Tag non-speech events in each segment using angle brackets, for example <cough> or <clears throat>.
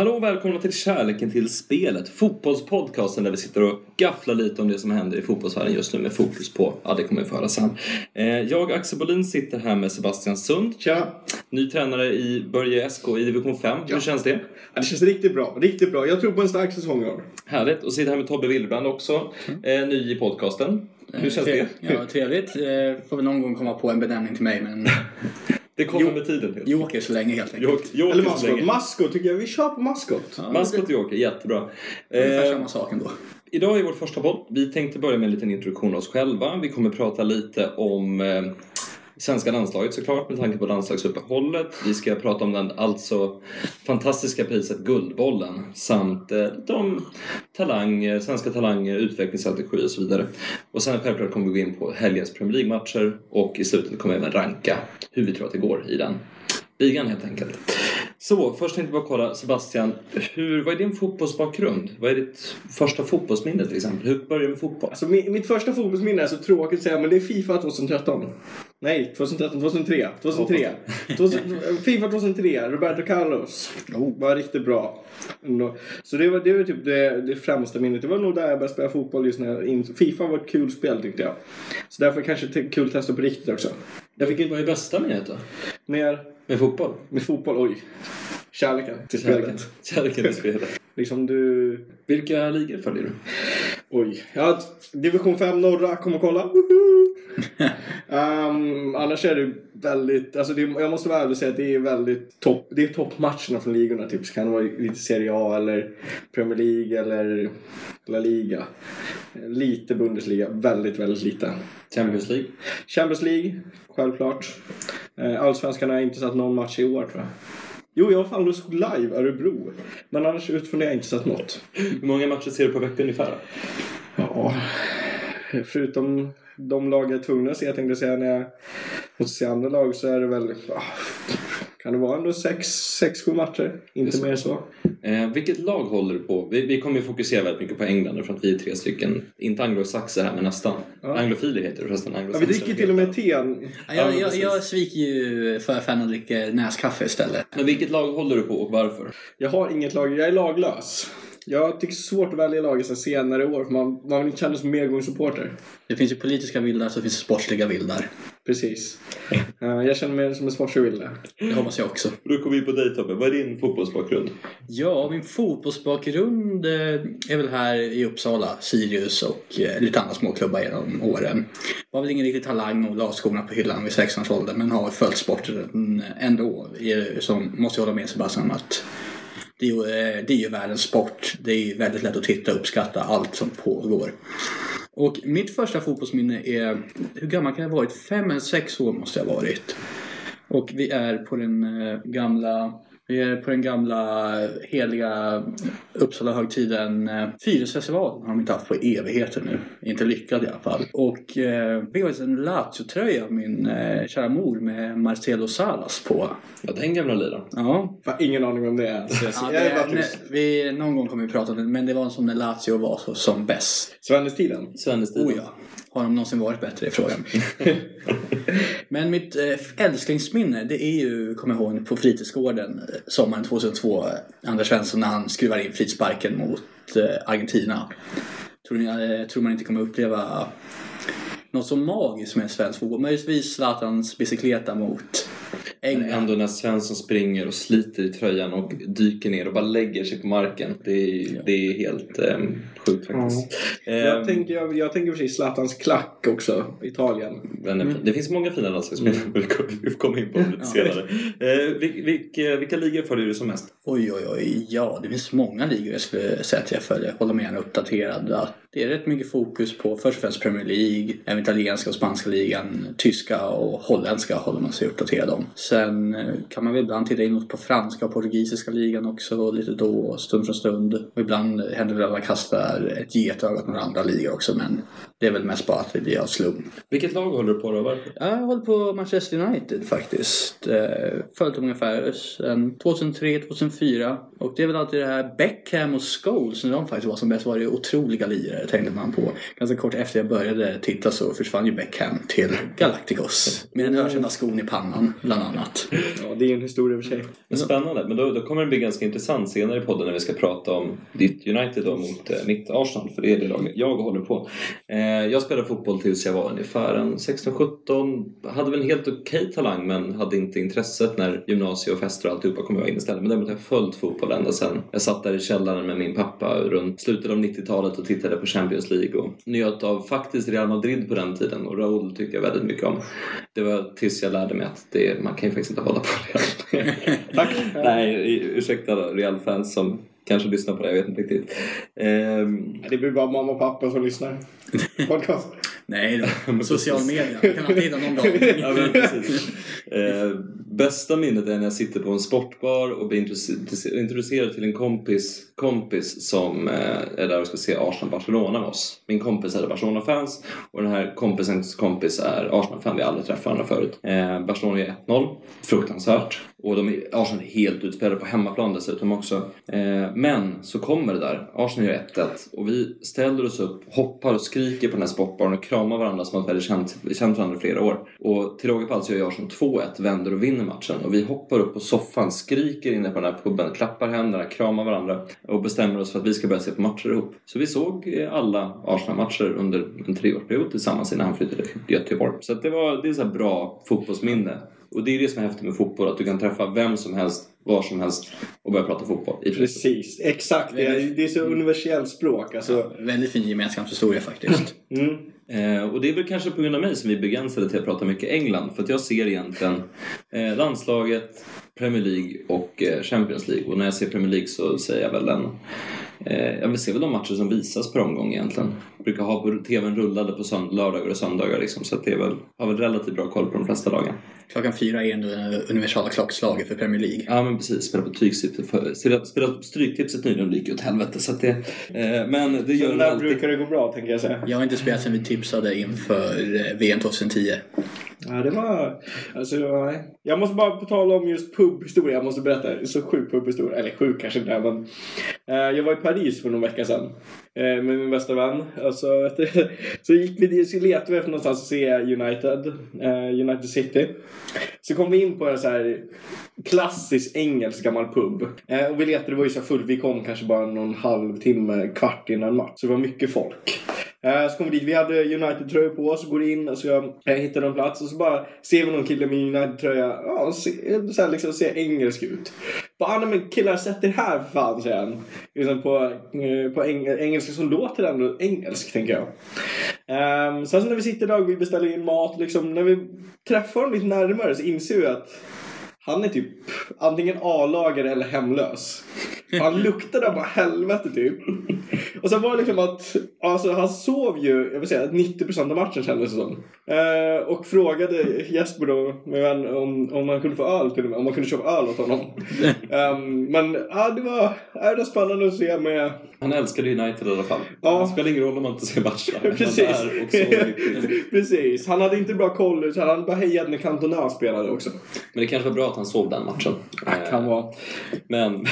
Hallå och välkomna till Kärleken till spelet, fotbollspodcasten där vi sitter och gafflar lite om det som händer i fotbollsvärlden just nu med fokus på, ja det kommer vi få höra sen. Eh, jag, Axel Bolin, sitter här med Sebastian Sund, Tja! ny tränare i Börje SK i division 5. Hur känns det? Ja, det känns riktigt bra. Riktigt bra. Jag tror på en stark säsong i år. Härligt. Och sitter här med Tobbe Willbrand också, eh, ny i podcasten. Hur känns det? Ja, trevligt. Eh, Får väl någon gång komma på en benämning till mig, men <laughs> Det kommer Jo. med tiden. helt Joker så länge helt enkelt. Joker Eller maskot. Maskot tycker jag. Vi kör på maskot. Ja, Maskot och Joker, jättebra. Ungefär Eh, samma sak ändå. Idag är vår första podd. Vi tänkte börja med en liten introduktion av oss själva. Vi kommer prata lite om eh, svenska landslaget såklart med tanke på landslagsuppehållet. Vi ska prata om den alltså fantastiska priset Guldbollen samt eh, lite om talanger, eh, svenska talanger, utvecklingsstrategi och så vidare. Och sen självklart kommer vi gå in på helgens Premier League-matcher och i slutet kommer vi även ranka hur vi tror att det går i den ligan helt enkelt. Så, först tänkte jag bara kolla, Sebastian, hur, vad är din fotbollsbakgrund? Vad är ditt första fotbollsminne till exempel? Hur började du med fotboll? Alltså, mi- mitt första fotbollsminne är så tråkigt att säga, men det är Fifa 2013. Nej, 2013, 2003. 2003. 2000, Fifa 2003, Roberto Carlos. Oh. Var riktigt bra. Ändå. Så det var, det var typ det, det främsta minnet. Det var nog där jag började spela fotboll just när in, Fifa var ett kul spel tyckte jag. Så därför kanske det kul att testa på riktigt också. Jag fick inte Vad är bästa minnet då? mer Med fotboll? med fotboll, oj. Kärleken till spelet. Kärleken till spelet. <laughs> Liksom du Vilka ligor följer du? Oj. Ja, division 5 norra, kom och kolla. Woho! Um, <laughs> annars är det väldigt, alltså det, jag måste vara ärlig och säga att det är väldigt topp, det är toppmatcherna från ligorna typ. Så kan det vara lite Serie A eller Premier League eller La Liga. Lite Bundesliga, väldigt, väldigt lite. Champions League? Champions League, självklart. Eh, Allsvenskan har jag inte sett någon match i år tror jag. Jo, jag var fan såg live Örebro. Men annars utifrån det har jag inte sett något. Hur många matcher ser du per vecka ungefär? Ja, förutom de lag jag är tvungen att se, tänkte jag säga, när jag måste se andra lag så är det väl, ja, kan det vara ändå sex, sex sju matcher? Inte mer än så. Eh, vilket lag håller du på? Vi, vi kommer ju fokusera väldigt mycket på England för att vi är tre stycken, inte anglosaxer här men nästan. Ja. Anglofiler heter det förresten. Ja, vi dricker till och med te. Ja, Ja, jag, jag, jag sviker ju för fan och dricker näskaffe istället. Men vilket lag håller du på och varför? Jag har inget lag, jag är laglös. Jag tycker det är svårt att välja lag i så senare år för man, man vill inte känna sig som medgångssupporter. Det finns ju politiska vildar så finns det sportsliga vildar. Precis. Eh, jag känner mig som en sportslig vilde. Det hoppas jag också. Då kommer vi på dig Tobbe. Vad är din fotbollsbakgrund? Ja, min fotbollsbakgrund eh, är väl här i Uppsala, Sirius och eh, lite andra småklubbar genom åren. Var väl ingen riktig talang och la skorna på hyllan vid 16 års ålder men har följt sporten ändå. Som måste jag hålla med Sebastian om att det är, ju, eh, det är ju världens sport. Det är ju väldigt lätt att titta och uppskatta allt som pågår. Och mitt första fotbollsminne är, hur gammal kan jag ha varit? Fem eller sex år måste jag ha varit. Och vi är på den eh, gamla vi är på den gamla heliga Uppsala högtiden eh, Fyrisfestivalen har de inte haft på evigheter nu. Inte lyckad i alla fall. Och eh, vi har en Lazio-tröja min eh, kära mor med Marcelo Salas på. Ja, den gamla liraren. Ja. Fan, ingen aning om det är. Så jag, ja är det, tyst. vi, någon gång kommer vi prata om det, men det var som när Lazio var så, som bäst. Svennestiden. Svennestiden. Oh ja. Har de någonsin varit bättre i frågan? <laughs> Men mitt eh, älsklingsminne det är ju, kommer jag ihåg, på fritidsgården eh, sommaren 2002. eh, Anders Svensson när han skruvar in frisparken mot Argentina. Tror, ni, tror man inte kommer uppleva något så magiskt med svensk fotboll. Möjligtvis Zlatans bicykleta mot Men England. ändå när Svensson springer och sliter i tröjan och dyker ner och bara lägger sig på marken. Det är, det är helt um, sjukt faktiskt. Jag Ehm, tänker, jag, jag tänker precis Zlatans klack också, Italien. men Det finns många fina landslagsspelare <laughs> vi får komma in på lite Ja. senare. Eh, vil, vilka, vilka ligor följer du som mest? Oj, oj, oj. Ja, det finns många ligor jag skulle säga att jag följer. Håller med en uppdaterad. Det är rätt mycket fokus på först och främst Premier League, även italienska och spanska ligan, tyska och holländska håller man sig uppdaterad om. Sen eh, kan man väl ibland titta in på franska och portugisiska ligan också lite då, stund från stund. Och ibland händer det väl att man kastar missar ett getöga på några andra ligor också men det är väl mest bara att det blir av slump. Vilket lag håller du på då? Varför? Jag håller på Manchester United faktiskt. Eh, Följt dem ungefär sedan 2003-2004. Och det är väl alltid det här Beckham och Scholes när de faktiskt var som bäst var det otroliga lirare tänkte man på. Ganska kort efter jag började titta så försvann ju Beckham till Galacticos. Med en ökända skon i pannan bland annat. Ja, det är en historia för sig. Men spännande, men då, då kommer det bli ganska intressant senare i podden när vi ska prata om ditt United då mot mitt Arsenal, för det är det laget jag håller på. Eh, jag spelade fotboll tills jag var ungefär en 16-17, hade väl en helt okej talang men hade inte intresset när gymnasie och fester och alltihopa kom jag in istället. Men däremot har jag följt fotboll ända sen jag satt där i källaren med min pappa runt slutet av 90-talet och tittade på Champions League och njöt av faktiskt Real Madrid på den tiden och Raúl tyckte jag väldigt mycket om. Det var tills jag lärde mig att det, man kan ju faktiskt inte hålla på Real. <laughs> Tack. Nej, ursäkta då, Real-fans som kanske lyssnar på det, jag vet inte riktigt. Ehm, Det blir bara mamma och pappa som lyssnar. Podcast. <laughs> Nej då, <laughs> social media. Jag kan alltid hitta någon dag. <laughs> ja. Eh, bästa minnet är när jag sitter på en sportbar och blir introducer- introducerad till en kompis, kompis som eh, är där och ska se Arsenal-Barcelona med oss. Min kompis är Barcelona-fans och den här kompisens kompis är Arsenal-fan. Vi har aldrig träffat varandra förut. Eh, Barcelona är 1-0. Fruktansvärt. Och de är, Arsenal är helt utspelade på hemmaplan dessutom också. Eh, men så kommer det där. Arsenal gör 1-1 och vi ställer oss upp, hoppar och skriker på den här sportbaren och kramar varandra som att vi hade känt, känt varandra i flera år. Och till råga på allt så gör Arsenal 2-1, vänder och vinner matchen. Och vi hoppar upp på soffan, skriker inne på den här puben, klappar händerna, kramar varandra och bestämmer oss för att vi ska börja se på matcher ihop. Så vi såg eh, alla Arsenal-matcher under en treårsperiod tillsammans innan han flyttade till Göteborg. Så att det, var, det är så här bra fotbollsminne. Och det är det som är häftigt med fotboll, att du kan träffa vem som helst, var som helst och börja prata fotboll. Precis, exakt. Det är, det är så universellt språk. Alltså. Väldigt fin gemenskapshistoria faktiskt. <laughs> Mm. Eh, och det är väl kanske på grund av mig som vi begränsade till att prata mycket England. För att jag ser egentligen eh, landslaget, Premier League och eh, Champions League. Och när jag ser Premier League så säger jag väl en... Eh, jag vill se väl de matcher som visas per omgång egentligen. Jag brukar ha TVn rullade på sönd- lördagar och söndagar liksom. Så att det är väl, har väl relativt bra koll på de flesta lagen. Klockan fyra är ändå det universala klockslaget för Premier League. Ja men precis, spela på spela, spela på Stryktipset nyligen och det gick ju åt helvete. Så att det, eh, men det gör Så det där alltid. brukar det gå bra, tänker jag säga. Jag har inte spelat sen vi tipsade inför eh, VM 2010. Ja, det var... Alltså, nej. jag måste bara på tala om just pubhistoria. Jag måste berätta. Så sjuk pubhistoria. Eller sjuk kanske inte är, men... Eh, jag var i Paris för någon vecka sedan. Eh, med min bästa vän. Alltså, <laughs> så gick vi dit, så letade vi efter någonstans att se United. Eh, United City. Så kom vi in på en så här klassisk engelsk gammal pub. Eh, och vi letade, det var ju så fullt. Vi kom kanske bara någon halvtimme, kvart innan match. Så det var mycket folk. Eh, så kom vi dit, vi hade United-tröjor på oss, går in och så eh, hittar jag hittade en plats och så bara ser vi någon kille med United-tröja. Ja, ser, så här liksom ser engelsk ut. Bara, ah, nej men killar sätt er här för fan, säger han. Liksom på, eh, på eng engelska som låter ändå engelsk, tänker jag. Um, sen så när vi sitter där och vi beställer in mat, liksom, när vi träffar honom lite närmare så inser vi att han är typ antingen A-lagare eller hemlös. Han luktade bara helvete typ. Och sen var det liksom att, alltså han sov ju, jag vill säga 90% av matchen kändes det som. Eh, och frågade Jesper då, min vän, om, om man kunde få öl till och med, om man kunde köpa öl åt honom. <laughs> Ehm, men ja, det var, ja, det var spännande att se med, Han älskade United i alla fall. Ja. Det spelar ingen roll om man inte ser matcherna. <laughs> Precis. Han <laughs> Precis. Han hade inte bra koll, så han bara hejade när Cantona spelade också. Men det kanske var bra att han sov den matchen. Eh, Kan vara. Men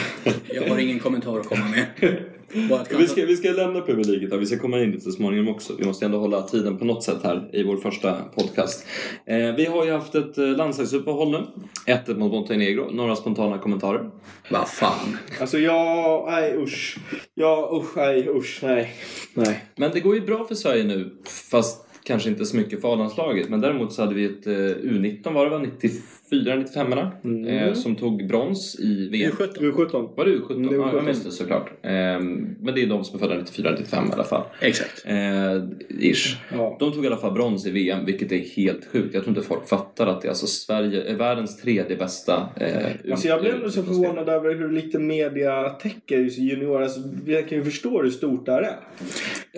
Jag har ingen kommentar att komma med. Vi ska, vi ska lämna Premier League då. Vi ska komma in så småningom också. Vi måste ändå hålla tiden på något sätt här i vår första podcast. Eh, vi har ju haft ett eh, landslagsuppehåll nu. 1-1 mot Montenegro. Några spontana kommentarer? Vad fan. Alltså jag, nej usch. Ja usch, nej usch, nej. Nej. Men det går ju bra för Sverige nu. Fast kanske inte så mycket för A-landslaget. Men däremot så hade vi ett eh, U19 var det va? 94, 95 eh, Som tog brons i VM. U17. U17. Var det U17? Mm, det är Ja, jag U17. visste såklart. Ehm, men det är de som är födda 94, 95 i alla fall. Exakt. Eh, ish. Ja. De tog i alla fall brons i VM, vilket är helt sjukt. Jag tror inte folk fattar att det är alltså Sverige är världens tredje bästa. Eh, Alltså jag blev så förvånad över hur lite media täcker just junior. Alltså, jag kan ju förstå hur stort det här är.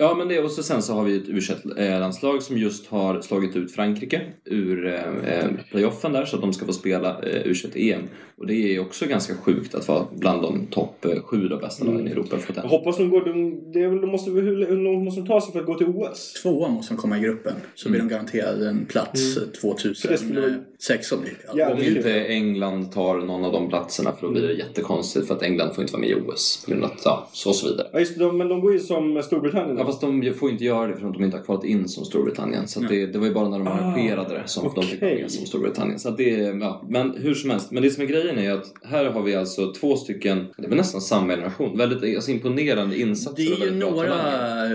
Ja, men det, och så sen så har vi ett U21-landslag som just har slagit ut Frankrike ur eh, eh, playoffen där så att de ska få spela eh, U21-EM. Och det är också ganska sjukt att vara bland de topp eh, sju då bästa lagen i Europa. För Jag det. hoppas de går... De, det är väl, de måste, hur, långt måste de ta sig för att gå till OS? Tvåa måste de komma i gruppen. Så blir de garanterade en plats Mm. För det skulle vara- 2016. blir det. Ja, Om det är inte England tar någon av de platserna för då blir det jättekonstigt för att England får inte vara med i OS på grund av att, ja, så och så vidare. Ja, just det, de, men de går ju som Storbritannien. Ja, fast de får inte göra det för att de inte har kvalat in som Storbritannien. Så att det, det var ju bara när de arrangerade det som de fick vara med som Storbritannien. Så att det, ja, men hur som helst. Men det som är grejen är att här har vi alltså två stycken, det är nästan samma generation, väldigt alltså, imponerande insatser Det är ju några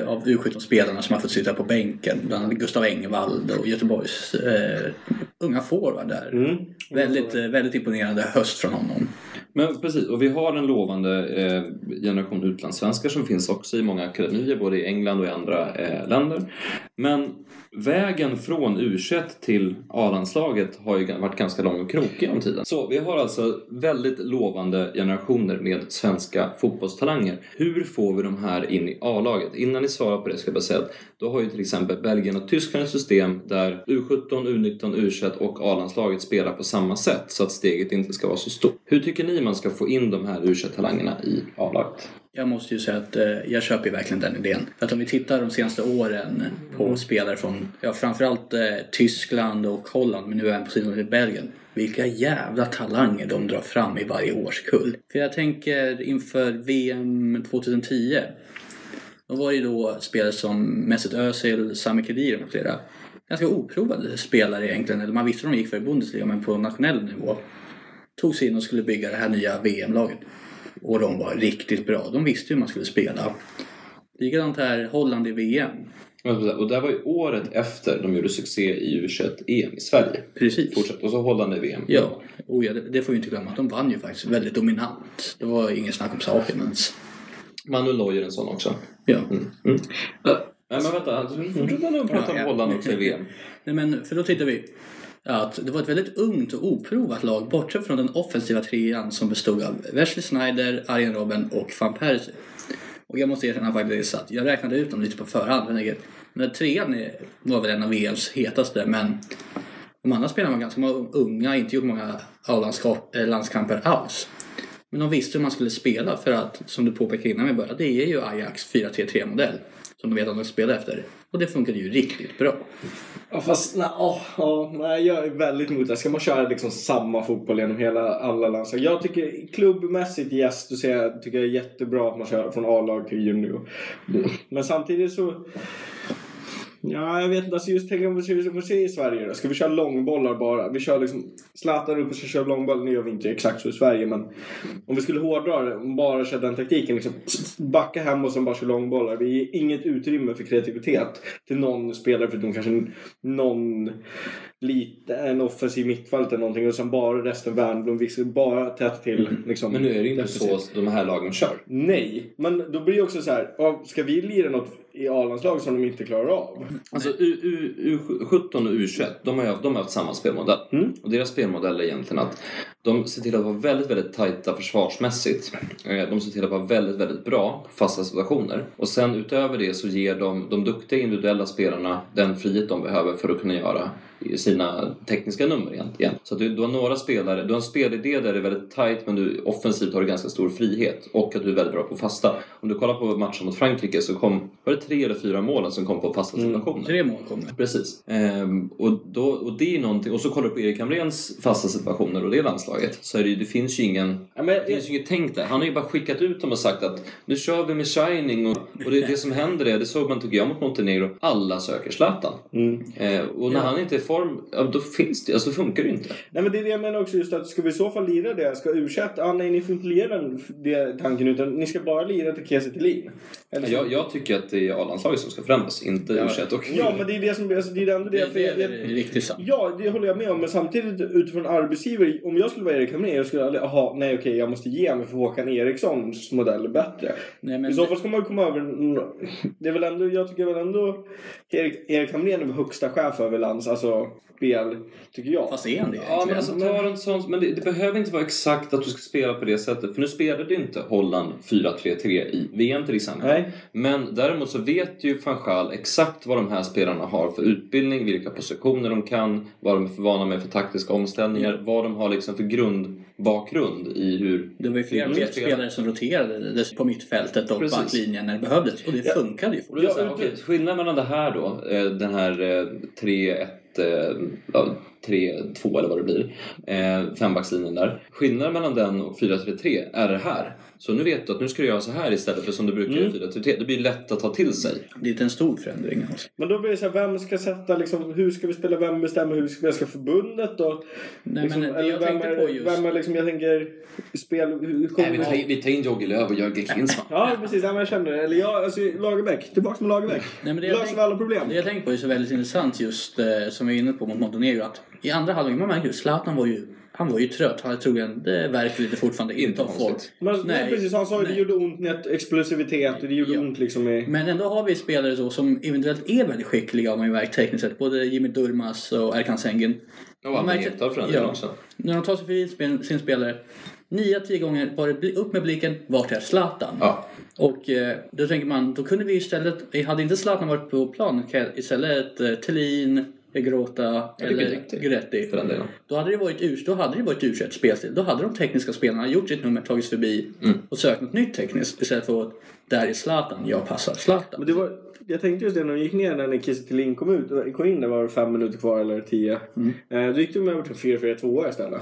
av U17-spelarna som har fått sitta på bänken. Bland annat Gustav Engvall och Göteborgs eh, unga forward där. Mm. Väldigt, eh, väldigt imponerande höst från honom. Men precis, och vi har en lovande eh, generation utlandssvenskar som finns också i många akademier, både i England och i andra eh, länder. Men vägen från u till A-landslaget har ju varit ganska lång och krokig om tiden. Så vi har alltså väldigt lovande generationer med svenska fotbollstalanger. Hur får vi de här in i A-laget? Innan ni svarar på det ska jag bara säga att då har ju till exempel Belgien och Tyskland ett system där U17, U19, U21 och A-landslaget spelar på samma sätt så att steget inte ska vara så stort. Hur tycker ni man ska få in de här u talangerna i A-laget? Jag måste ju säga att eh, jag köper ju verkligen den idén. För att om vi tittar de senaste åren på spelare från ja, framförallt eh, Tyskland och Holland, men nu även på sidan till Belgien. Vilka jävla talanger de drar fram i varje årskull. För jag tänker inför VM 2010. Då var det ju då spelare som Mesut Özil, Sami Khedira med flera. Ganska oprovade spelare egentligen. Eller man visste vad de gick för i Bundesliga, men på nationell nivå. Tog sig in och skulle bygga det här nya VM-laget. Och de var riktigt bra. De visste hur man skulle spela. Likadant här, Holland i VM. Och det var ju året efter de gjorde succé i U21-EM i Sverige. Precis. Fortsätt. Och så Holland i VM. Ja, och ja det, får vi inte glömma. att De vann ju faktiskt väldigt dominant. Det var ingen snack om saken ens. Manuel Neuer en sån också. Ja. Nej men vänta, fortsätt nu prata Ja, om. Holland också i VM. Nej, men för då tittar vi att det var ett väldigt ungt och oprovat lag bortsett från den offensiva trean som bestod av Wesley Snyder, Arjen Robben och van Persie. Och jag måste erkänna faktiskt att jag räknade ut dem lite på förhand. Men jag- den där trean var väl en av e VMs hetaste men de andra spelarna var ganska många unga, inte gjort många eh, landskamper alls. Men de visste hur man skulle spela för att, som du påpekade innan vi började, det är ju Ajax 4-3-3-modell som de vet att de ska spela efter. Och det funkade ju riktigt bra. Ja, fast nej, åh, ja, nej, jag är väldigt emot det. Ska man köra liksom samma fotboll genom hela alla landslag? Jag tycker klubbmässigt yes, du ser, jag tycker det är jättebra att man kör från A-lag till junior. Men samtidigt så... Ja, jag vet inte. Alltså just tänk om vi ser, vi i Sverige då. Ska vi köra långbollar bara? Vi kör liksom Zlatan upp och så kör långboll. Nu gör vi inte exakt så i Sverige men om vi skulle hårdra det och bara köra den taktiken. Liksom, backa hem och sen bara köra långbollar. Vi ger inget utrymme för kreativitet till någon spelare förutom kanske någon lite, en offensiv mittfält eller någonting och sen bara resten Wernbloom, vi ska bara tätt till. Liksom, Men nu är det inte så de här lagen kör. Nej, men då blir det också så här. Ska vi lira något i A-landslag som de inte klarar av? Alltså U, U, U17 och U21, de har, de har haft samma spelmodell. Mm. Och deras spelmodell är egentligen att de ser till att vara väldigt, väldigt tajta försvarsmässigt. Eh, De ser till att vara väldigt, väldigt bra på fasta situationer. Och sen utöver det så ger de de duktiga individuella spelarna den frihet de behöver för att kunna göra sina tekniska nummer egentligen. Så du, du har några spelare, du har en spelidé där det är väldigt tajt men du offensivt har du ganska stor frihet och att du är väldigt bra på fasta. Om du kollar på matchen mot Frankrike så kom, var det tre eller fyra målen som kom på fasta situationer? Tre mål kom det. Precis. Ehm, och, då, och det är någonting, och så kollar du på Erik Hamréns fasta situationer och det landslaget. Så är det, ju- det finns ju ingen Ja, men, det finns ju inget tänk där. Han har ju bara skickat ut dem och sagt att nu kör vi med Shining och, och det, det som händer är, det såg man tycker jag mot Montenegro, alla söker Zlatan. Mm. Eh, och när han inte är i form, ja, då finns det, alltså funkar det inte. Nej men det är det jag menar också just att ska vi i så fall lira det? Ska u ah, nej ni får inte lira den tanken utan ni ska bara lira till Kiese Thelin. Eller så- Jag, jag tycker att det är A-landslaget som ska förändras, inte Ja. U21 och Ja men det är det som alltså, det är ändå det. Det, för det jag, är riktigt sant. Ja, det håller jag med om. Men samtidigt utifrån arbetsgivare. Om jag skulle vara Erik Hamrén, jag skulle aldrig, aha, nej okej, jag måste ge mig för Håkan Erikssons modell är bättre. Nej, men I så fall ska man ju komma över... Det är väl ändå, jag tycker väl ändå Erik, Erik Hamrén är högsta chef över lands, alltså spel, tycker jag. Fast är han det Ja, men alltså ta en sån, men det, det behöver inte vara exakt att du ska spela på det sättet. För nu spelade inte Holland 4-3-3 i VM till exempel. Nej. Men däremot så vet ju van Gaal exakt vad de här spelarna har för utbildning, vilka positioner de kan, vad de är för vana med för taktiska omställningar, vad de har liksom för grundbakgrund i hur... Det var ju flera spelar. spelare som roterade på mittfältet och Precis. backlinjen när det behövdes. Och det Ja. funkade ju Ja, okej, skillnaden mellan det här då, eh, den här eh, 3-1, Eh, ett, 3, 2 eller vad det blir. Eh, fembackslinjen där. Skillnaden mellan den och 4-3-3 är det här. Så nu vet du att nu ska du göra så här istället för som du brukar mm. i 4-3-3. Det blir lätt att ta till sig. Det är inte en stor förändring. Alltså. Men då blir det så här, vem ska sätta liksom, hur ska vi spela, vem bestämmer hur vi ska spela, förbundet då? Nej liksom, men det eller jag vem tänkte är, på just. Vem är liksom, jag tänker, spel, hur Nej, vi, tar, vi tar in Jogge Lööf och Jörgen Klinsmann. <laughs> ja precis, ja, jag känner det. Eller jag, alltså Lagerbäck, Tillbaks med Lagerbäck. Nej, men det Löser tänk, alla problem. Det jag tänkt på är så väldigt intressant just, eh, som vi är inne på mot Montenegro, att i andra halvlek, man märker ju Zlatan var ju han var ju trött. Han troligen, det verkar lite fortfarande Inte konstigt. fått. Men, nej, Nej, precis. Han sa ju det nej. gjorde ont med explosivitet och det gjorde Ja. ont liksom i... Men ändå har vi spelare då som eventuellt är väldigt skickliga om man märkt tekniskt sett. Både Jimmy Durmaz och Erkan Sengin. Och märker- Ekdal för den ja. också. När de tar sig förbi sin spelare, nio av tio gånger var det upp med blicken, vart är Zlatan? Ja. Och eh, då tänker man, då kunde vi istället, hade inte Zlatan varit på plan, istället eh, Thelin, Grota Eller. För den delen. Då hade det varit U- då hade det varit u spelstil. Då hade de tekniska spelarna gjort sitt nummer, tagits förbi Mm. och sökt något nytt tekniskt istället för att där är Zlatan, jag passar Zlatan. Men det var, jag tänkte just det när de gick ner när Kiese Thelin kom ut. Kom in, det var fem minuter kvar eller tio. Mm. Eh, då gick de över till 4-4-2 istället.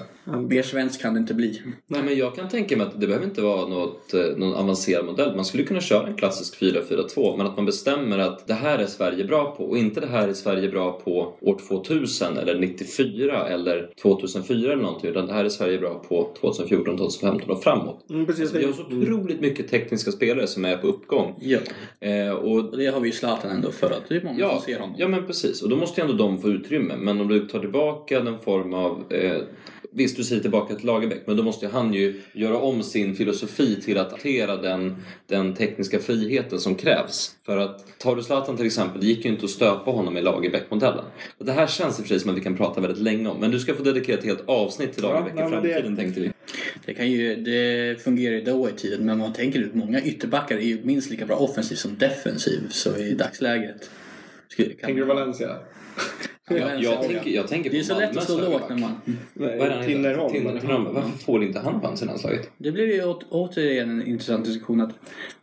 Mer svensk kan det inte bli. Nej, men jag kan tänka mig att det behöver inte vara något, eh, någon avancerad modell. Man skulle kunna köra en klassisk 4-4-2 men att man bestämmer att det här är Sverige bra på och inte det här är Sverige bra på år 2000 eller 94 eller 2004 eller någonting utan det här är Sverige bra på 2014, 2015 och framåt. Mm, precis. Alltså, vi har så otroligt mycket tekniska spelare som är på uppgång. Ja. Eh, och det har vi Zlatan ändå för att det är många Ja, som ser honom. ja, men precis. Och då måste ju ändå de få utrymme. Men om du tar tillbaka den form av... Eh, visst, du säger tillbaka till Lagerbäck, men då måste han ju göra om sin filosofi till att hantera den, den tekniska friheten som krävs. För att tar du Zlatan till exempel, det gick ju inte att stöpa honom i Lagerbäck-modellen. Och Det här känns i och för sig som att vi kan prata väldigt länge om, men du ska få dedikera ett helt avsnitt till Ja, Lagerbäck nej, i men det- framtiden tänkte vi. Det, kan ju, det fungerar ju då i tiden men man tänker ut många ytterbackar är ju minst lika bra offensiv som defensiv. Så i dagsläget... Tänker du Valencia? Jag, jag, tänker, jag tänker Det är på så lätt att slå lågt när man... Heter? Tinnerholm. Tin- Tinnerholm. Varför får inte han chansen i landslaget? Det blir ju återigen en intressant diskussion att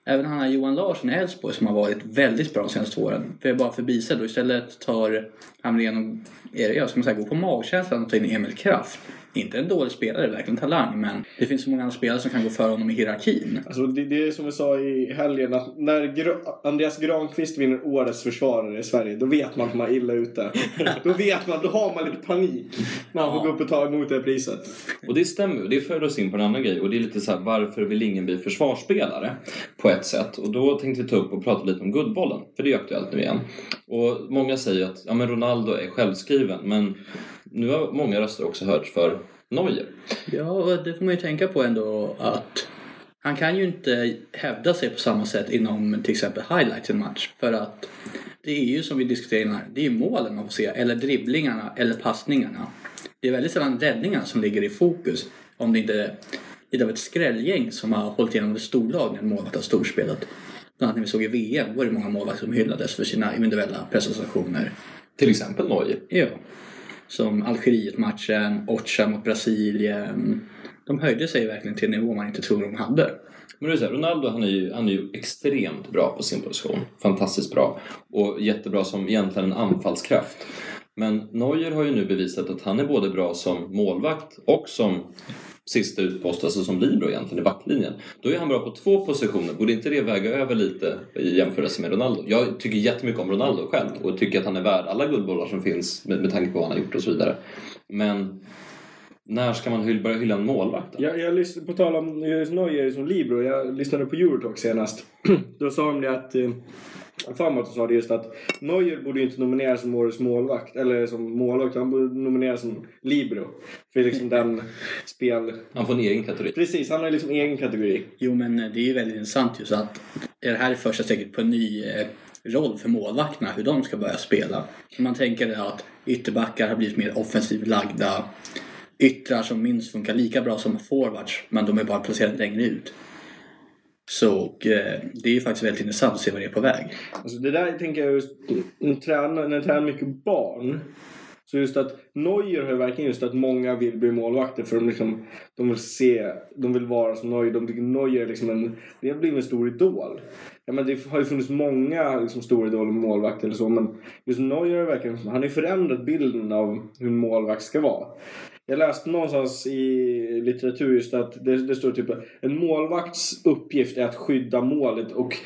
även han här Johan Larsson i Elfsborg som har varit väldigt bra de senaste åren. För jag bara förbisedd och istället tar Hamrén och är det, jag ska man säga, går på magkänslan och tar in Emil Kraft. Inte en dålig spelare, verkligen talang, men det finns så många andra spelare som kan gå före honom i hierarkin. Alltså det, det är som vi sa i helgen att när Gra- Andreas Granqvist vinner årets försvarare i Sverige då vet man att man är illa ute. <laughs> då vet man, då har man lite panik när man får gå upp och ta emot det priset. Och det stämmer, det för oss in på en annan grej och det är lite så här, varför vill ingen bli försvarsspelare? På ett sätt. Och då tänkte vi ta upp och prata lite om Guldbollen, för det är aktuellt nu igen. Och många säger att ja, men Ronaldo är självskriven, men nu har många röster också hörts för Neuer. Ja, det får man ju tänka på ändå att han kan ju inte hävda sig på samma sätt inom till exempel highlights i en match. För att det är ju som vi diskuterade innan, det är ju målen man får se, eller dribblingarna, eller passningarna. Det är väldigt sällan räddningarna som ligger i fokus. Om det inte är lite av ett skrällgäng som har hållit igenom ett storlag när målvakt har storspelat. Bland annat när vi såg i VM var det många målvakter som hyllades för sina individuella prestationer. Till exempel Neuer. Ja. Som Algeriet-matchen, Ocha mot Brasilien. De höjde sig verkligen till en nivå man inte trodde de hade. Men det är så här, Ronaldo han är, ju, han är ju extremt bra på sin position. Fantastiskt bra. Och jättebra som egentligen en anfallskraft. Men Neuer har ju nu bevisat att han är både bra som målvakt och som sista utpost, alltså som libero egentligen i backlinjen. Då är han bra på två positioner. Borde inte det väga över lite i jämförelse med Ronaldo? Jag tycker jättemycket om Ronaldo själv och tycker att han är värd alla guldbollar som finns med, med tanke på vad han har gjort och så vidare. Men när ska man hyll, börja hylla en målvakt då? Jag, jag lyssnade, på tal om Neuer som libero, jag lyssnade på Eurotalk senast. <clears throat> Då sa de det att... Eh, jag har för mig att de sa det just att Neuer borde ju inte nomineras som årets målvakt, eller som målvakt, han borde nomineras som libero. För liksom den spel... Han får en egen kategori. Precis, han har liksom egen kategori. Jo men det är ju väldigt intressant just att är det här är första steget på en ny eh, roll för målvakterna, hur de ska börja spela. Man tänker att ytterbackar har blivit mer offensivt lagda. Yttrar som minst funkar lika bra som forwards, men de är bara placerade längre ut. Så och, eh, det är ju faktiskt väldigt intressant att se vad det är på väg. Alltså det där tänker jag just, när jag tränar, när jag tränar mycket barn. Så just att Neuer har ju verkligen just att många vill bli målvakter för de, liksom, de vill se, de vill vara som Neuer. De tycker Neuer är liksom en, det har blivit en stor idol. Ja, men det har ju funnits många liksom, stora idoler med målvakter eller så men just Neuer är verkligen, han har ju förändrat bilden av hur en målvakt ska vara. Jag läste någonstans i litteratur just att det, det står typ en målvakts uppgift är att skydda målet och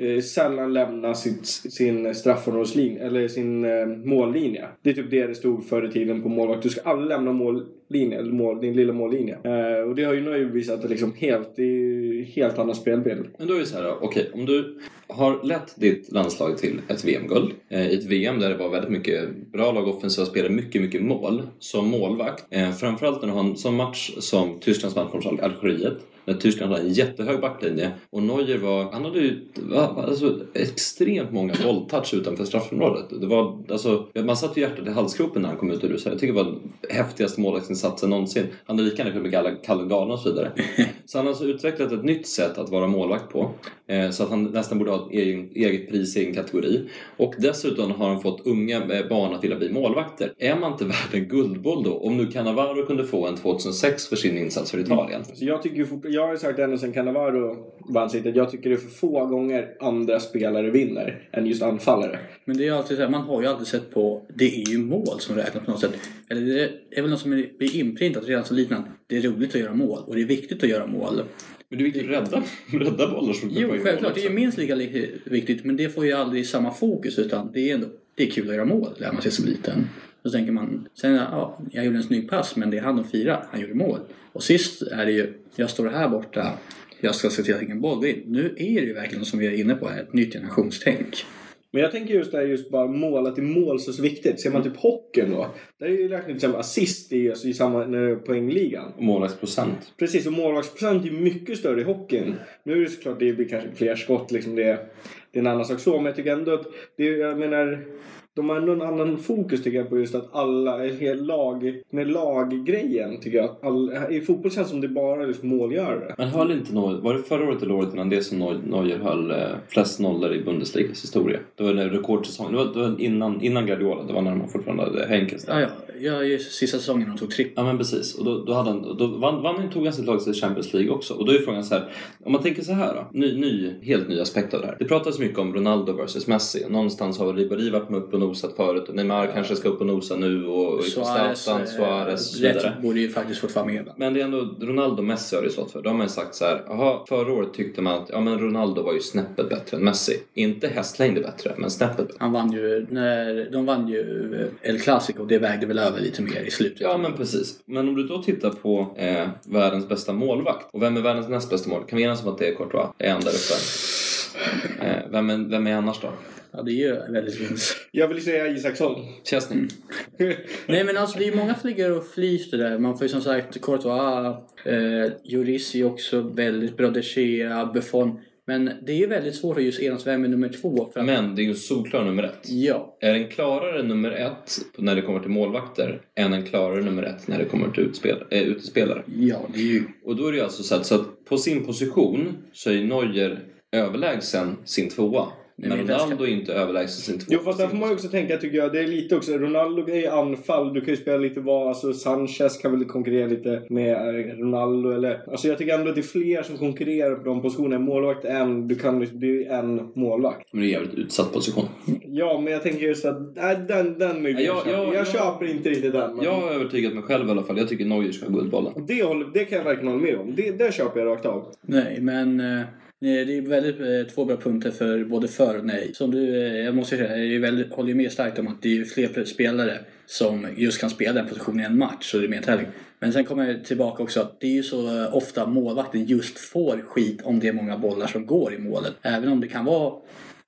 eh, sällan lämna sitt, sin straffområdeslinje eller sin eh, mållinje. Det är typ det det stod förr i tiden på målvakt. Du ska aldrig lämna mållinje, eller mål, din lilla mållinje. Eh, och det har ju nu visat att liksom helt, det är helt annan spelbild. Men då är det så här då, okej, om du har lett ditt landslag till ett VM-guld, eh, i ett VM där det var väldigt mycket bra lag, offensiva spelare, mycket, mycket mål, som målvakt, eh, framförallt när du har en sån match som Tysklands match mot Algeriet, när Tyskland hade en jättehög backlinje och Neuer var, han hade ju alltså, extremt många bolltouch utanför straffområdet. Det var, alltså, man satte ju hjärtat i halsgropen när han kom ut ur USA. Jag tycker det var den häftigaste målvaktsinsatsen någonsin. Han hade lika gärna kunnat bli kallad galen och så vidare. <laughs> så han har alltså utvecklat ett nytt sätt att vara målvakt på. Eh, så att han nästan borde ha ett eget pris i egen kategori. Och dessutom har han fått unga eh, barn att vilja bli målvakter. Är man inte <laughs> värd en guldboll då? Om nu Cannavaro kunde få en 2006 för sin insats för Italien. Så jag, tycker jag har ju sagt ända sedan Cannavaro vann sitt att jag tycker det är för få gånger andra spelare vinner än just anfallare. Men det är alltid så här, man har ju alltid sett på, det är ju mål som räknas på något sätt. Eller det är väl något som blir inprintat redan som liten. att Det är roligt att göra mål och det är viktigt att göra mål. Men det är viktigt att rädda, <laughs> rädda bollar som Jo, självklart. Det är minst lika li- viktigt. Men det får ju aldrig samma fokus utan det är ändå det är kul att göra mål, lär man sig som liten. Så tänker man, sen ja, jag gjorde en snygg pass men det är han och fyra, han gjorde mål. Och sist är det ju, jag står här borta, jag ska se till att ingen boll in. Nu är det ju verkligen som vi är inne på här, ett nytt generationstänk. Men jag tänker just det här just bara målet i mål så, så viktigt. Ser man typ hockeyn då. Där är ju räknat till exempel assist i, alltså, i samma när det är poängligan. Och målvaktsprocent. Precis, och målvaktsprocent är ju mycket större i hockeyn. Nu är det såklart det blir kanske fler skott liksom det, det är en annan sak så. Men jag tycker ändå att det, är- jag menar de har ändå en annan fokus tycker jag på just att alla, en hel lag, med laggrejen tycker jag. att All, I fotboll känns det som det bara är liksom målgörare. Men höll inte Neuer, var det förra året eller året innan det som Neuer- höll eh, flest nollor i Bundesligas historia? Det var en rekordsäsong. Det var, det var innan, innan Guardiola, det var när de fortfarande hade Henkes där. Ja, ja, ja, sista säsongen de tog tripp. Ja men precis. Och då, då, hade han, då vann, vann han tog han sitt lag till Champions League också. Och då är frågan så här. Om man tänker så här då. Ny, ny, helt ny aspekt av det här. Det pratas mycket om Ronaldo versus Messi. Någonstans har Ribéry varit med upp och nosat förut. Neymar kanske ska upp och nosa nu och Suarez, Zlatan, eh, Suarez och så vidare. borde ju faktiskt fått vara med. Men det är ändå Ronaldo och Messi har det stått för. Då har ju sagt så här. Aha, förra året tyckte man att ja, men Ronaldo var ju snäppet bättre än Messi. Inte hästlängder bättre, men snäppet bättre. Han vann ju, när, de vann ju El Clasico och det vägde väl över lite mer i slutet. Ja, men precis. Men om du då tittar på eh, världens bästa målvakt. Och vem är världens näst bästa målvakt? Kan vi enas om att det är Courtois? Det är han där uppe. Eh, vem, är, vem är annars då? Ja, det är ju väldigt fint. Jag vill säga Isaksson. Chesney. <laughs> Nej men alltså det är många som ligger och flyter där. Man får ju som sagt Courtois, eh, Lloris är ju också väldigt bra, De Gea, Buffon. Men det är ju väldigt svårt att just enas vem är nummer två. För att, Men det är ju solklar nummer ett. Ja, Är en klarare nummer ett när det kommer till målvakter än en klarare nummer ett när det kommer till utspel, äh, utespelare? ja, det är ju... Och då är det ju alltså så att, så att på sin position så är Neuer överlägsen sin tvåa. Ska- Ronaldo är inte överlägsen sin tvåa. Jo fast där får man ju också tänka tycker jag. Det är lite också. Ronaldo är i anfall. Du kan ju spela lite vad. Alltså Sanchez kan väl konkurrera lite med eh, Ronaldo eller. Alltså jag tycker ändå att det är fler som konkurrerar på de positionerna. Målvakt en. Du kan det är en målvakt. Men det är en jävligt utsatt position. Ja men jag tänker just att. Nej den den är Ja, jag- jag, jag- jag, jag- köper inte riktigt den. Men Jag har övertygat mig själv i alla fall. Jag tycker Neuer ska ha Guldbollen. det, håller, det kan jag verkligen hålla med om. Det, det köper jag rakt av. Nej, men nej, Eh, det är väldigt eh, två bra punkter för både för och nej. Som du, eh, jag måste säga, jag är väldigt, håller ju med starkt om att det är ju fler spelare som just kan spela den positionen i en match Så det är mer tävling. Men sen kommer jag tillbaka också att det är ju så ofta målvakten just får skit om det är många bollar som går i målet. Även om det kan vara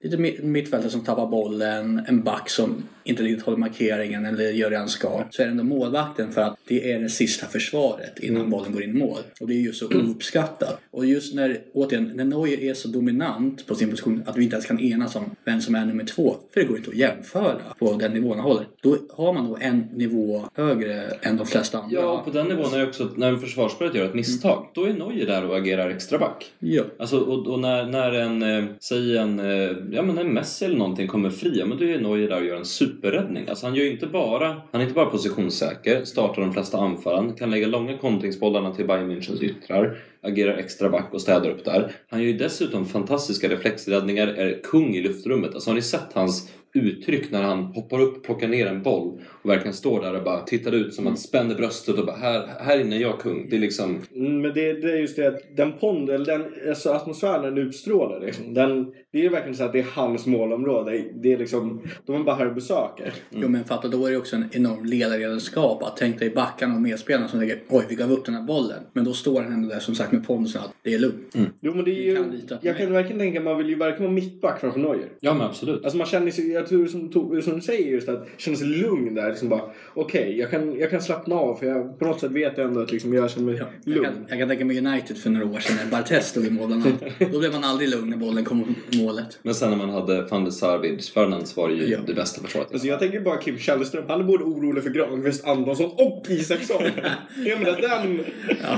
lite mittfältare som tappar bollen, en back som inte riktigt håller markeringen eller gör det han ska så är det ändå målvakten för att det är det sista försvaret innan bollen går in i mål. Och det är ju så ouppskattat. Och just när, återigen, när Neuer är så dominant på sin position att vi inte ens kan enas om vem som är nummer två, för det går inte att jämföra på den nivån han håller. Då har man nog en nivå högre än de flesta andra. Ja, på den nivån är det också när en försvarsspelet gör ett misstag, då är Neuer där och agerar extra back. Ja. Alltså, och, och när, när en, eh, säg en, eh, ja men en Messi eller någonting kommer fri, ja men då är Neuer där och gör en superräddning. Alltså han gör ju inte bara, han är inte bara positionssäker, startar de flesta anfallen, kan lägga långa kontringsbollarna till Bayern Münchens yttrar, agerar extra back och städar upp där. Han gör ju dessutom fantastiska reflexräddningar, är kung i luftrummet. Alltså har ni sett hans uttryck när han hoppar upp, plockar ner en boll och verkligen står där och bara tittar ut som att spänner bröstet och bara här, här inne är jag kung. Det är liksom Mm, Men det, det är just det att den pond, eller den alltså atmosfären den utstrålar liksom. Den, det är verkligen så att det är hans målområde. Det är liksom, de är bara här och besöker. Jo men fatta, då är det också en enorm ledaregenskap att tänka dig backarna och medspelarna som tänker oj vi gav upp den här bollen. Men då står han ändå där som sagt med pondusen att det är lugnt. Jo men det är ju, kan jag mig. kan verkligen tänka man vill ju verkligen vara mittback framför Neuer. Ja men absolut. Alltså man känner sig, jag tror som, to- som du säger just att känna sig lugn där. Liksom bara, okej jag, kan, jag kan slappna av för jag på något sätt vet jag ändå att liksom jag känner mig Ja, jag, lugn. kan, jag kan tänka mig United för några år sedan när Barthez stod i mål bland annat. Då blev man aldrig lugn när bollen kom i målet. Men sen när man hade van der Sar vid Ferdinand så var det ju Ja. det bästa försvaret. Alltså jag tänker bara Kim Källström, han är både orolig för Granqvist, Antonsson och Isaksson. <laughs> jag menar den,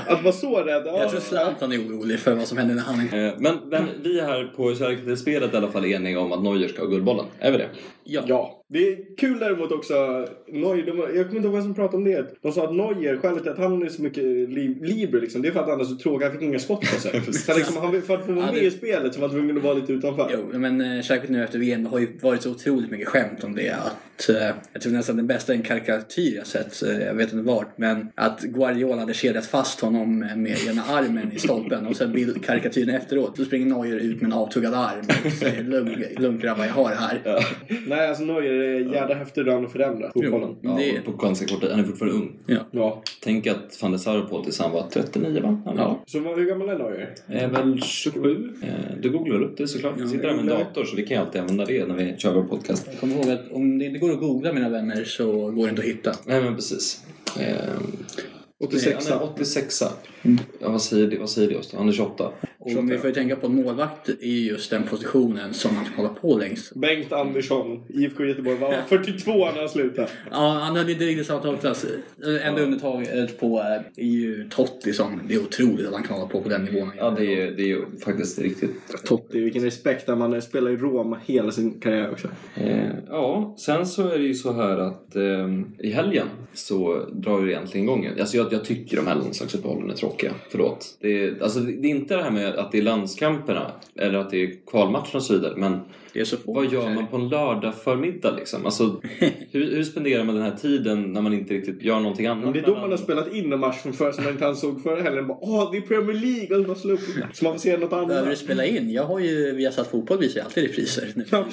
att vara så rädd. ja. Jag tror Zlatan är orolig för vad som händer när han är... Eh, Men, men vi är här på Kärleksspel-spelet i alla fall eniga om att Neuer ska ha Guldbollen. Är vi det? Ja. Ja. Det är kul däremot också, Neuer, de, jag kommer inte ihåg vem som pratade om det. De sa att Neuer, skälet till att han är så mycket li, libre liksom, det är för att han är så tråkig, han fick inga skott på sig. <laughs> så liksom, han, för att få vara Ja, med det- i spelet så var han tvungen att vara lite utanför. Jo, men eh, särskilt nu efter VM det har ju varit så otroligt mycket skämt om det. Att, eh, jag tror nästan den bästa är en karikatyr jag sett, eh, jag vet inte vart, men att Guardiola hade kedjat fast honom med ena armen i stolpen och sen bild, karikatyren efteråt. Så springer Neuer ut med en avtuggad arm och säger lugn, lugn grabbar, jag har det här. Nej, alltså Neuer jävla häftig och han har förändrat fotbollen. Jo. Det- på ganska kort tid. Han är fortfarande ung. Ja. Ja. Tänk att van der Sar på tills han var 39 va? Han Ja. Så hur gammal är Neuer? är väl 27. Eh, Du googlar upp det såklart. Vi sitter här med en dator så vi kan alltid använda det när vi kör vår podcast. Kom ihåg att om det inte går att googla mina vänner så går det inte att hitta. Nej men precis. Eh, 86 Han är 86 ja, vad, säger det, vad säger det oss då? Han är 28. Och vi får ju tänka på att målvakt är just den positionen som man ska hålla på längst. Bengt Andersson, IFK Göteborg, var <laughs> 42 när han slutade. Ja, han hade inte riktigt samma tagklass. Enda undantaget på eh, är ju Totti som, det är otroligt att han kan hålla på på den nivån. Ja det är, det är ju faktiskt riktigt. Totti, vilken respekt man spelar i Roma hela sin karriär också. Eh, ja, sen så är det ju så här att eh, i helgen så drar det egentligen igång. Alltså jag, jag jag tycker de här landslagsuppehållen är tråkiga. Förlåt. Det är, alltså det är inte det här med att det är landskamperna eller att det är kvalmatcherna och så vidare. Men det är så få vad gör man på en lördag förmiddag liksom? Alltså, <laughs> hur, hur spenderar man den här tiden när man inte riktigt gör någonting annat? Men det är då man har spelat in en match från förr som man inte ens såg förra helgen. Bara, Åh, det är Premier League! Och bara slå upp. Så man får se något Behöver du annat. spela in? Jag har ju, vi har satt fotboll visar ju alltid repriser. nu. <laughs> Ja,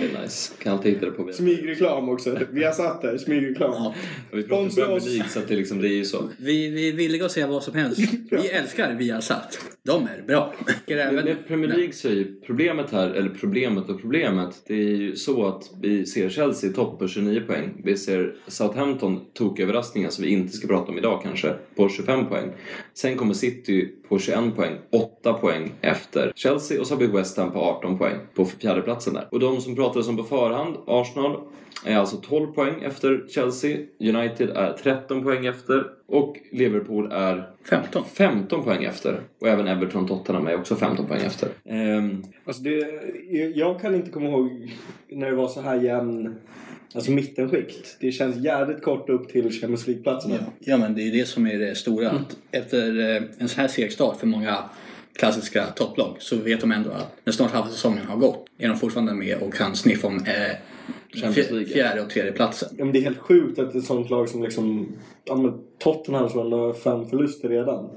det är nice. Kan alltid hitta det på Smygreklam också. Vi har satt där, smygreklam. Ja. Vi pratar Premier. League så att det, liksom, det är ju så. Vi, vi är villiga att säga vad som helst. <laughs> Vi älskar Viasat. De är bra. Men med Premier League så är ju problemet här, eller systemet och problemet, det är ju så att vi ser Chelsea i topp på 29 poäng. Vi ser Southampton toköverraskningar som vi inte ska prata om idag kanske, på 25 poäng. Sen kommer City på 21 poäng, 8 poäng efter Chelsea och så har vi West Ham på 18 poäng på fjärdeplatsen där. Och de som pratades om på förhand, Arsenal, är alltså 12 poäng efter Chelsea, United är 13 poäng efter och Liverpool är 15. 15 poäng efter. Och även Everton Tottenham är också 15 poäng efter. Ehm, Alltså det, jag kan inte komma ihåg när det var så här jämn alltså mittenskikt. Det känns jävligt kort upp till Champions League-platserna. Ja. ja, men det är det som är det stora. Att efter eh, en så här seg start för många klassiska topplag så vet de ändå att när snart halva säsongen har gått är de fortfarande med och kan sniffa om eh, Champions League. fjärde och tredje platsen. Ja, men det är helt sjukt att ett sånt lag som liksom ja, men Tottenham som ändå har fem förluster redan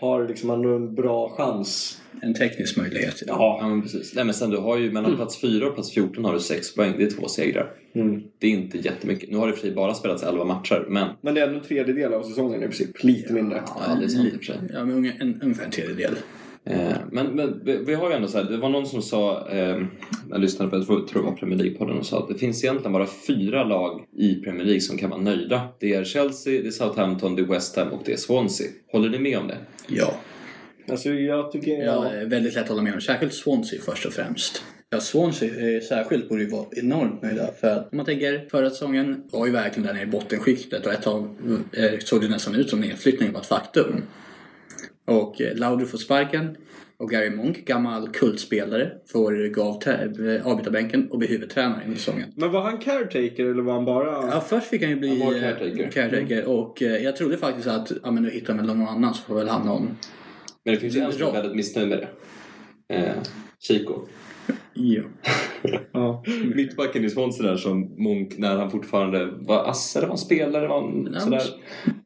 har liksom ändå en bra chans. En teknisk möjlighet. Ja. ja men precis. Nej men sen du har ju mellan plats 4 och plats 14 har du 6 poäng. Det är två segrar. Mm. Det är inte jättemycket. Nu har det för sig bara spelats 11 matcher men Men det är ändå en tredjedel av säsongen i princip. Lite mindre. ja, det är sant i och för sig. Ja, men unge- en, ungefär en tredjedel. Eh, men, men vi, vi har ju ändå så här, det var någon som sa, eh, jag lyssnade på, jag tror det var Premier League-podden och sa att det finns egentligen bara fyra lag i Premier League som kan vara nöjda. Det är Chelsea, det är Southampton, det är West Ham och det är Swansea. Håller ni med om det? Ja. Alltså jag tycker... Ja, Ja. det är väldigt lätt att hålla med om. Särskilt Swansea först och främst. Ja, Swansea eh, särskilt borde ju vara enormt nöjda. För att om man tänker förra säsongen var ju verkligen där nere i bottenskiktet och ett tag eh, såg det nästan ut som nedflyttningen var ett faktum. Och eh, Lauder får sparken och Gary Monk, gammal kultspelare, får gå av eh, avbytarbänken och bli huvudtränare i säsongen. Men var han caretaker eller var han bara... Ja, först fick han ju bli Han var eh, caretaker. caretaker och eh, jag trodde faktiskt att ja, men nu hittar väl någon annan så får väl han någon. Men det finns ju en som är väldigt missnöjd med det. Eh, Chico. Ja. <laughs> Ja. Mittbacken i Swansea där som Monk när han fortfarande var ass eller var han spelare. Var han Ja, sådär.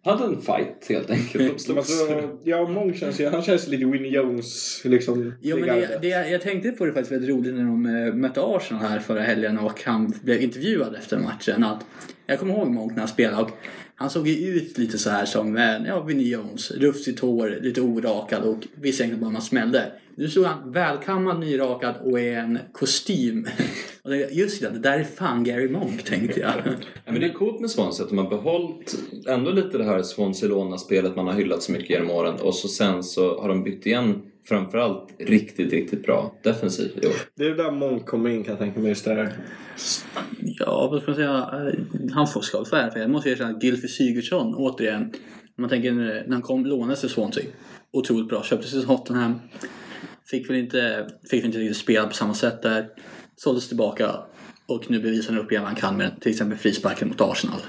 hade en fight helt enkelt. De slogs. Alltså, ja, Monk känns ju... Han känns lite Winnie Jones, liksom. Jo, men det, det, jag tänkte på det faktiskt väldigt roligt när de eh, mötte Arsenal här förra helgen och han blev intervjuad efter matchen. Att jag kommer ihåg Monk när han spelade och han såg ju ut lite så här som eh, ja, Vinnie Jones. Rufsigt hår, lite orakad och visste egentligen bara man smällde. Nu såg han välkammad, nyrakad och i en kostym. <laughs> Och det, just det, det där är fan Gary Monk tänkte jag. <laughs> Ja, men det är coolt med Swansea att de har behållit ändå lite det här Swansea-spelet man har hyllat så mycket genom åren och så sen så har de bytt igen framförallt riktigt, riktigt bra defensiv i år. Det är där Monk kommer in kan jag tänka mig. Just där. Ja, vad ska man säga? Han får ska för Jag måste erkänna att Gylfi Sigurdsson, återigen. Man tänker när han kom, lånades till Swansea. Otroligt bra. Köptes till Tottenham. Fick väl inte, fick väl inte riktigt spela på samma sätt där. Såldes tillbaka. Och nu bevisar han upp igen vad han kan med till exempel frisparken mot Arsenal.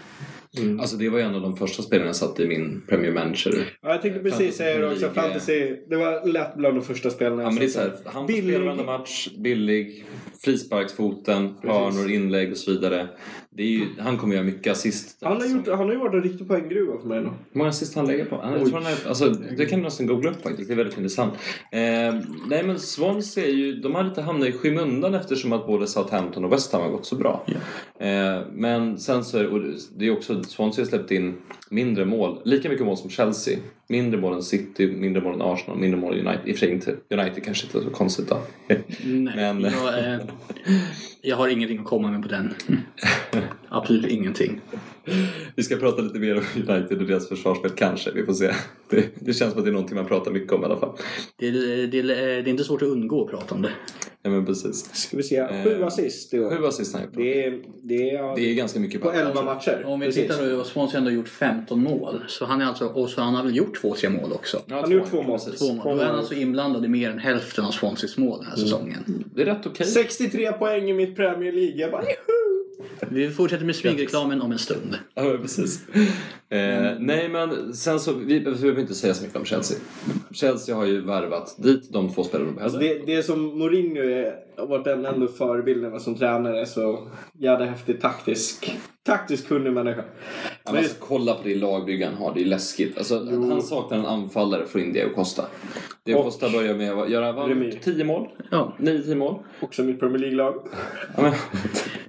Alltså det var ju en av de första spelarna jag satte i min Premier Manager. Ja, jag tänkte precis säga det också. Fantasy-. Det var lätt bland de första spelarna. Ja men det är så här, han får spela varenda match, billig, frisparksfoten, hörnor, inlägg och så vidare. Ju, han kommer göra mycket assist. Han har, gjort, han har ju varit en riktig poänggruva för mig då. Hur många assist han lägger på? Han, tror han är, alltså, det kan du nästan googla upp faktiskt. Det är väldigt intressant. Eh, nej men Swansea är ju, de har lite hamnat i skymundan eftersom att både Southampton och West Ham har gått så bra. Eh, men sen så är och det är också, Swansea har släppt in mindre mål. Lika mycket mål som Chelsea. Mindre mål än City, mindre mål än Arsenal, mindre mål än United. I och för sig inte, United kanske inte är så konstigt då. Nej, Men- jag, eh, jag har ingenting att komma med på den. <laughs> Absolut ingenting. Vi ska prata lite mer om United och deras försvarsspel kanske, vi får se. Det, det känns som att det är någonting man pratar mycket om i alla fall. Det är, det, det är inte svårt att undgå att prata om det. Ja men precis. Ska vi se. Sju Eh, assist i år. Sju assist har han. Det är, det är, Det är ganska mycket på 11 matcher. Om vi Precis. tittar då, Swansea har ändå gjort 15 mål. Så han, är alltså, och så han har väl gjort två, tre mål också. Ja, Han har gjort två mål. precis. Två mål. Då är han alltså inblandad i mer än hälften av Swanseas mål den här säsongen. Det är rätt okej. 63 poäng i mitt Premier League. Jag bara, juhu! Vi fortsätter med smygreklamen om en stund. Ja, precis. Eh, nej, men sen så, vi, vi behöver inte säga så mycket om Chelsea. Chelsea har ju värvat dit de två spelare de behöver. Det, det är som Mourinho är, varit den ändå förebilden som tränare. Så jävla häftig taktisk, taktisk kunnig människa. Men alltså, kolla på det lagbygge han har, det är läskigt. Alltså, han saknar en anfallare för in Diego Costa. Diego Och- Costa börjar med att göra vad, Remi. 10 mål? Ja, 9-10 mål? Också mitt Premier League-lag. Ja,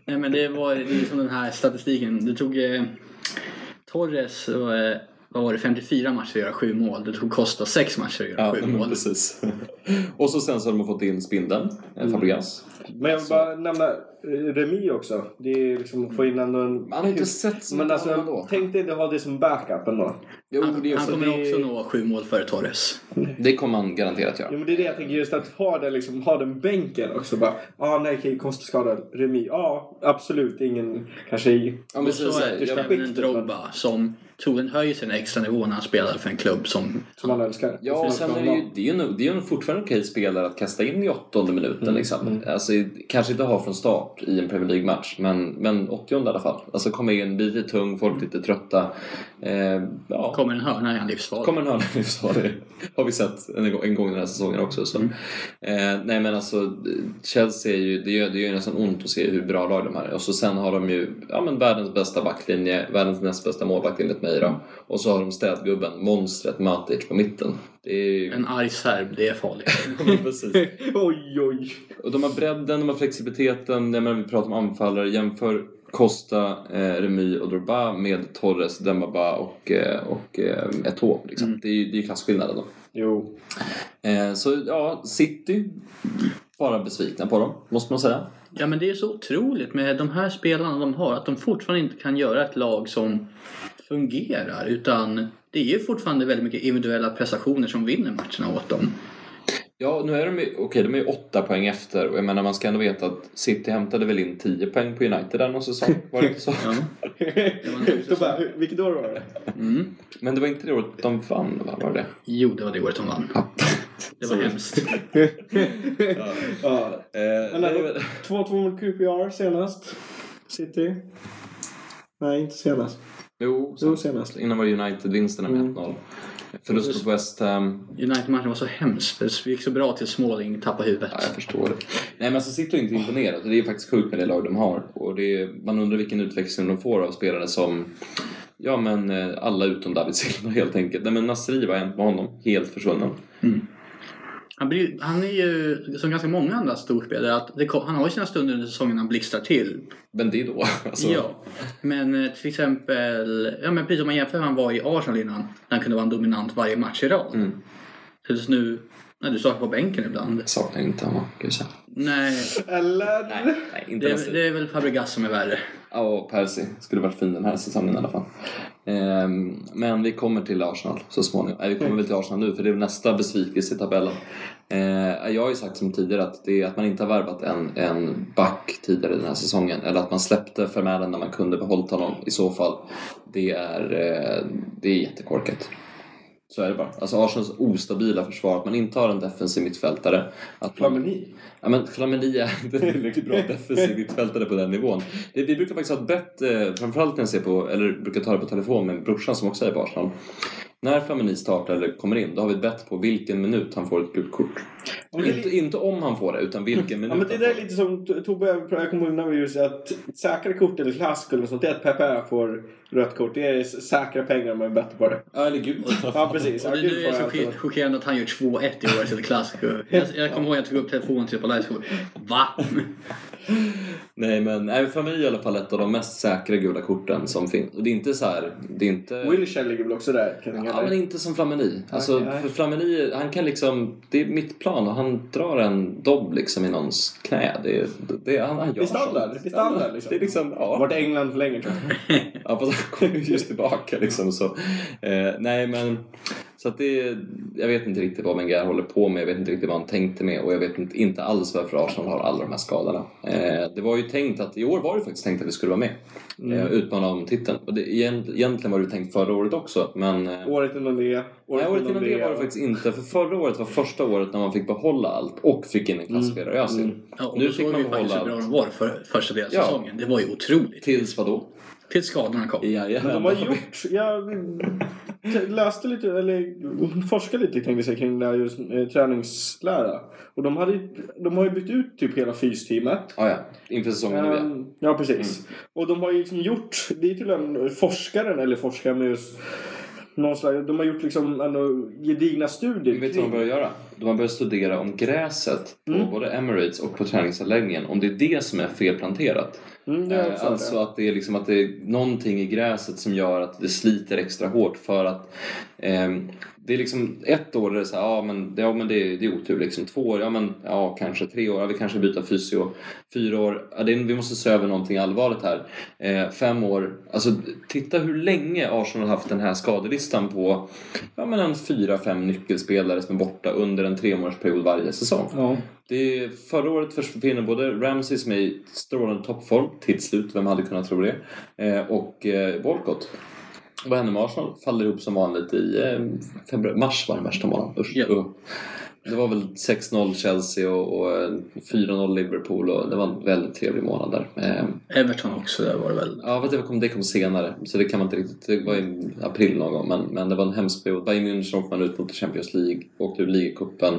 nej, men det var det är som den här statistiken. Det tog eh, Torres och, eh, vad var det, 54 matcher att göra sju mål. Det tog Costa sex matcher att göra ja, sju <laughs> men mål. precis. <laughs> Och så sen så har de fått in spindeln, mm. Fabregas. Men jag vill bara nämna eh, Remi också. Det är liksom att få in ändå en... Man har inte sett så Men alltså, ändå. tänk dig att ha det som backup ändå. Jo, Han, det, är han kommer det- också nå sju mål före Torres. det kommer han garanterat göra. Jo men det är det jag tänker just att ha den, liksom, ha den bänken också. Bara, ah, nej okej, Costa skadad. Remi, ja ah, absolut ingen kanske i... Ja, men Och så så, är det jag, även en Drogba som troligen höjer sin extra nivå när han spelar för en klubb som... Som man älskar. Ja, och sen är det ju, det är ju, det är ju fortfarande okej spelare att kasta in i åttonde minuten. Liksom. Alltså, kanske inte ha från start i en Premier League-match, men, men 80 i alla fall. Alltså komma in lite tung, folk lite trötta. Eh, ja. Kommer en hörna är han livsfarlig. Kommer en hörna det <laughs> har vi sett en, gång- en gång den här säsongen också. Så. Mm. Eh, nej men alltså Chelsea är ju, det gör, det gör nästan ont att se hur bra lag de här är. Och så sen har de ju ja, men världens bästa backlinje, världens näst bästa målvakt enligt mig då. Och så har de städgubben, monstret Matic på mitten. Ju... En arg serb, det är farligt. <laughs> Precis. <laughs> oj, oj. Och de har bredden, de har flexibiliteten. Jag menar, vi pratar om anfallare. Jämför Costa, eh, Remy och Drogba med Torres, Dembaba och, eh, och eh, Eto'o. Liksom. Det är ju det är klasskillnaden då. Jo. Eh, så ja, City, bara besvikna på dem, måste man säga. Ja men det är så otroligt med de här spelarna de har att de fortfarande inte kan göra ett lag som fungerar utan det är ju fortfarande väldigt mycket individuella prestationer som vinner matcherna åt dem. Ja, nu är de ju, okej, de är ju åtta poäng efter och jag menar man ska ändå veta att City hämtade väl in 10 poäng på United där någon säsong, var det inte så? <laughs> Ja. <laughs> Då bara, vilket år var det? Mm. Men det var inte det året de vann, va? Var det Jo, det var det året de vann. Det var hemskt. <laughs> Ja. Eh, Men det är ändå, väl- 2-2 mot QPR senast. City. Nej, inte senast. Jo, Jo, sen, senast. innan var United-vinsterna med Mm. 1-0. Förlust mot West Ham. United-matchen var så hemsk. Det gick så bra till Smalling tappade huvudet. Ja, jag förstår det. Nej, men City är inte imponerat. Det är faktiskt sjukt med det lag de har. Och det är, man undrar vilken utväxling de får av spelare som Ja men eh, alla utom David Silva <laughs> helt enkelt. Nej men Nasri var en med honom. Helt försvunnen. Han, blir, han är ju som ganska många andra storspelare att det han har ju sina stunder under säsongen han blixtrar till. Men det är då. Alltså, Ja. Men eh, till exempel, ja men precis om man jämför hur han var i Arsenal innan. När han kunde vara en dominant varje match i rad. Mm. Tills nu, när du saknar på bänken ibland. Jag saknar inte honom, kan jag säga. Nej, Eller? Nej, nej inte det, det är väl Fabregas som är värre. Ja, och Percy skulle varit fin den här säsongen i alla fall. Ehm, men vi kommer till Arsenal så småningom. Nej, vi kommer väl till Arsenal nu för det är nästa besvikelse i tabellen. Ehm, jag har ju sagt som tidigare att, det är att man inte har värvat en, en back tidigare den här säsongen. Eller att man släppte Vermaelen när man kunde behållit honom i så fall. Det är, eh, det är jättekorkat. Så är det bara. Alltså Arsenals ostabila försvar, att man inte har en defensiv mittfältare. Att man, Flamini. Ja men Flamini är <laughs> inte riktigt bra <laughs> defensiv mittfältare på den nivån. Det, vi brukar faktiskt ha ett bett, eh, framförallt när jag ser på, eller brukar ta det på telefon med brorsan som också är i Arsenal. När Flamini startar eller kommer in, då har vi ett bett på vilken minut han får ett gult kort. Inte, inte om han får det, utan vilken minut Ja, men det där är lite som Tobbe, jag kommer ihåg när vi just att säkra kort eller klassiker eller sånt, det är att Pepe får rött kort. Det är säkra pengar om man är bättre på det. Ja, eller gult. Ja, precis. Och Ja, det nu är så chockerande att han gör 2-1 i årets klassiker. Jag, jag kommer ihåg att jag tog upp telefonen till på liveskolan. Va? Nej men nej, Flamini är i alla fall ett av de mest säkra gula korten som finns. Och det är inte så här, det är inte... Wilshire ligger väl också där? Kan jag Ja, men inte som Flamini. Alltså, nej. för Flamini, han kan liksom... Det är mitt plan och han drar en dobb liksom i någons knä. Det, är- det, han, han gör Det är standard, det är standard, liksom. Det är liksom, ja. Vart England för länge tror jag. ja kommer ju just tillbaka liksom så. Eh, nej men... Så att det, jag vet inte riktigt vad Wenger håller på med, jag vet inte riktigt vad han tänkte med och jag vet inte, inte alls varför Arsenal har alla de här skadorna. Eh, det var ju tänkt att, i år var det faktiskt tänkt att vi skulle vara med. Eh, utmana om titeln. Och det, egent- egentligen var det tänkt förra året också men... Eh, Året innan det. Nej, året innan det var det faktiskt inte. För förra året var första året när man fick behålla allt och fick in en klasspelare i Özil. Ja, och Nu fick man vi faktiskt hur behålla bra allt. de var för första delen av Ja. säsongen. Det var ju otroligt. Tills vadå? Tills skadorna kom. Ja, Men de har gjort... Jag läste lite, eller forskade lite tänkte jag kring det här just eh, träningslära. Och de, hade, de har ju bytt ut typ hela fysteamet. Ah, ja, inför säsongen nu ja. Ehm, ja, precis. Och de har ju liksom gjort, det är till en forskaren, eller forskaren med just någon slags, de har gjort liksom ändå gedigna studier Vet du vad de börjar göra? De har börjat studera om gräset på Mm. både Emirates och på träningsanläggningen, om det är det som är felplanterat. Mm, det också Eh, alltså ja. att det är liksom att det är någonting i gräset som gör att det sliter extra hårt för att ehm, det är liksom ett år är det så här, ja men, det, ja, men det, är, det är otur liksom. Två år, ja men ja kanske tre år, ja, vi kanske byter fysio. Fyra år, ja, det är, vi måste se över någonting allvarligt här. Eh, fem år, alltså titta hur länge Arsenal har haft den här skadelistan på ja men en fyra, fem nyckelspelare som är borta under en tre månadersperiod varje säsong. Ja. Det är, förra året försvinner både Ramsey som är i strålande toppform till slut, vem hade kunnat tro det, eh, och eh, Walcott. Vad händer med Arsenal? Faller ihop som vanligt i eh, februari, mars var den värsta månaden. Uh. Det var väl 6-0 Chelsea och, och eh, 4-0 Liverpool och det var en väldigt trevlig månad där. Eh, Everton också där var det väl. Ja, det kom, det kom senare, så det kan man inte riktigt... Det var i april någon gång, men, men det var en hemsk period. Bayern München åkte man ut mot Champions League, åkte ur ligacupen,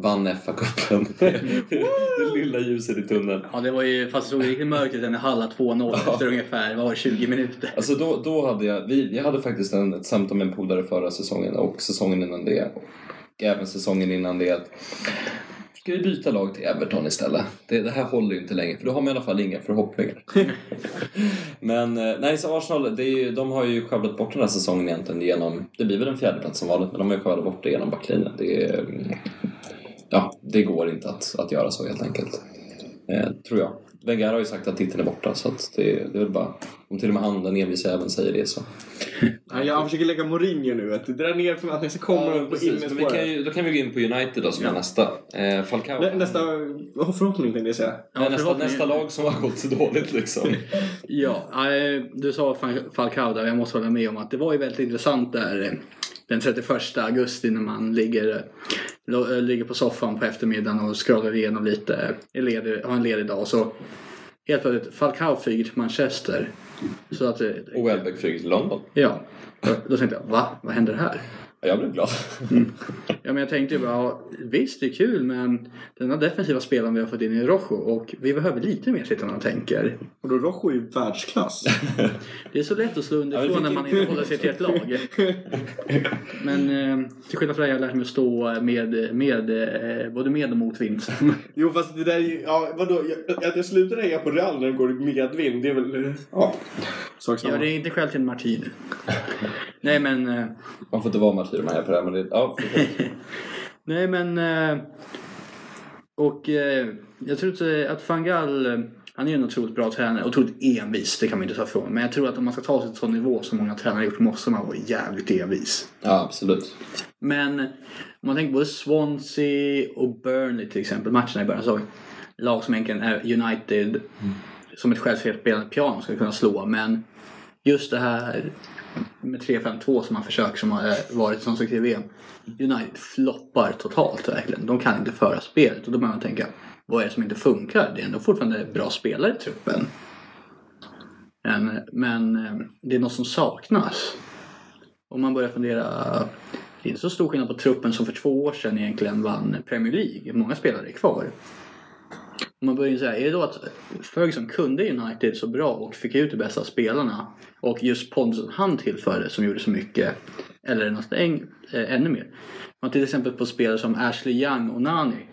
vann FA-cupen. <laughs> det lilla ljuset i tunneln. Ja, det var ju, fast det såg riktigt mörkt ut i Halla 2-0 efter ungefär, vad var det, 20 minuter. Alltså då, då hade jag... Vi, jag hade faktiskt en, ett samtal med en polare förra säsongen och säsongen innan det. Och även säsongen innan det. Ska vi byta lag till Everton istället? Det, det här håller ju inte längre, för då har man i alla fall inga förhoppningar. <laughs> men eh, nej, så Arsenal, det är ju, de har ju skövlat bort den här säsongen egentligen genom, det blir väl en fjärdeplats som vanligt, men de har ju skövlat bort det genom backlinjen. Det är, mm, ja, det går inte att, att göra så helt enkelt. Eh, tror jag. Wenger har ju sagt att titeln är borta, så att det, det är väl bara, om till och med han, den envisa även säger det så. <laughs> Ja, jag försöker lägga Mourinho nu. Att dra ner förväntningarna så kommer de på precis. Men vi kan ju, då kan vi gå in på United då som är nästa. Eh, Falcao. Nä, nästa förhoppning tänkte jag säga. Ja, Nej, nästa, nästa lag som har gått så dåligt liksom. <laughs> Ja, eh, du sa Fal- Falcao där, jag måste hålla med om att det var ju väldigt intressant där den 31 augusti när man ligger, eh, ligger på soffan på eftermiddagen och scrollar igenom lite, är ledig, har en ledig dag. Så helt plötsligt, Falcao flyger till Manchester. Så att, eh, Och Welbeck flyger till London. ja, då, då tänkte jag, va? Vad händer här? Ja, Jag blev glad. Ja, men jag tänkte ju bara, ja, visst det är kul men den här defensiva spelaren vi har fått in i Rojo och vi behöver lite mer sitter man och tänker. Och då Rojo är ju världsklass. Det är så lätt att slå Ja, underifrån vi när man in- inte håller sig till ett lag. <laughs> Men eh, till skillnad från har jag lärt mig att stå med, med, eh, både med och motvind. <laughs> jo fast det där är ju, ja vadå? Jag, att jag slutar heja på Real när det går medvind, det är väl, ja. Sak Ja, det är inte skäl till en martyr. Nej men, eh, Man får inte vara martyr med på det här, men det, ja, <laughs> nej men eh, och eh, jag tror inte att Fangal, eh, han är ju en otroligt bra tränare, otroligt envis, det kan man inte ta ifrån. Men jag tror att om man ska ta sig till sån nivå som många tränare gjort måste man vara jävligt envis. ja absolut. Men om man tänker både Swansea och Burnley till exempel, matcherna i början så lag som egentligen är United som ett självspelande piano ska kunna slå. Men just det här med 3-5-2 som man försöker som har eh, varit som sagt i VM. United floppar totalt verkligen. De kan inte föra spelet och då börjar man tänka vad är det som inte funkar? Det är ändå fortfarande bra spelare i truppen. Men, men eh, det är något som saknas. Om man börjar fundera, det är inte så stor skillnad på truppen som för två år sedan egentligen vann Premier League. Många spelare är kvar. Man börjar säga, är det då att Ferguson kunde United så bra och fick ut de bästa spelarna och just pondusen han tillförde som gjorde så mycket, eller är det något äng, äh, ännu mer? Man till exempel på spelare som Ashley Young och Nani.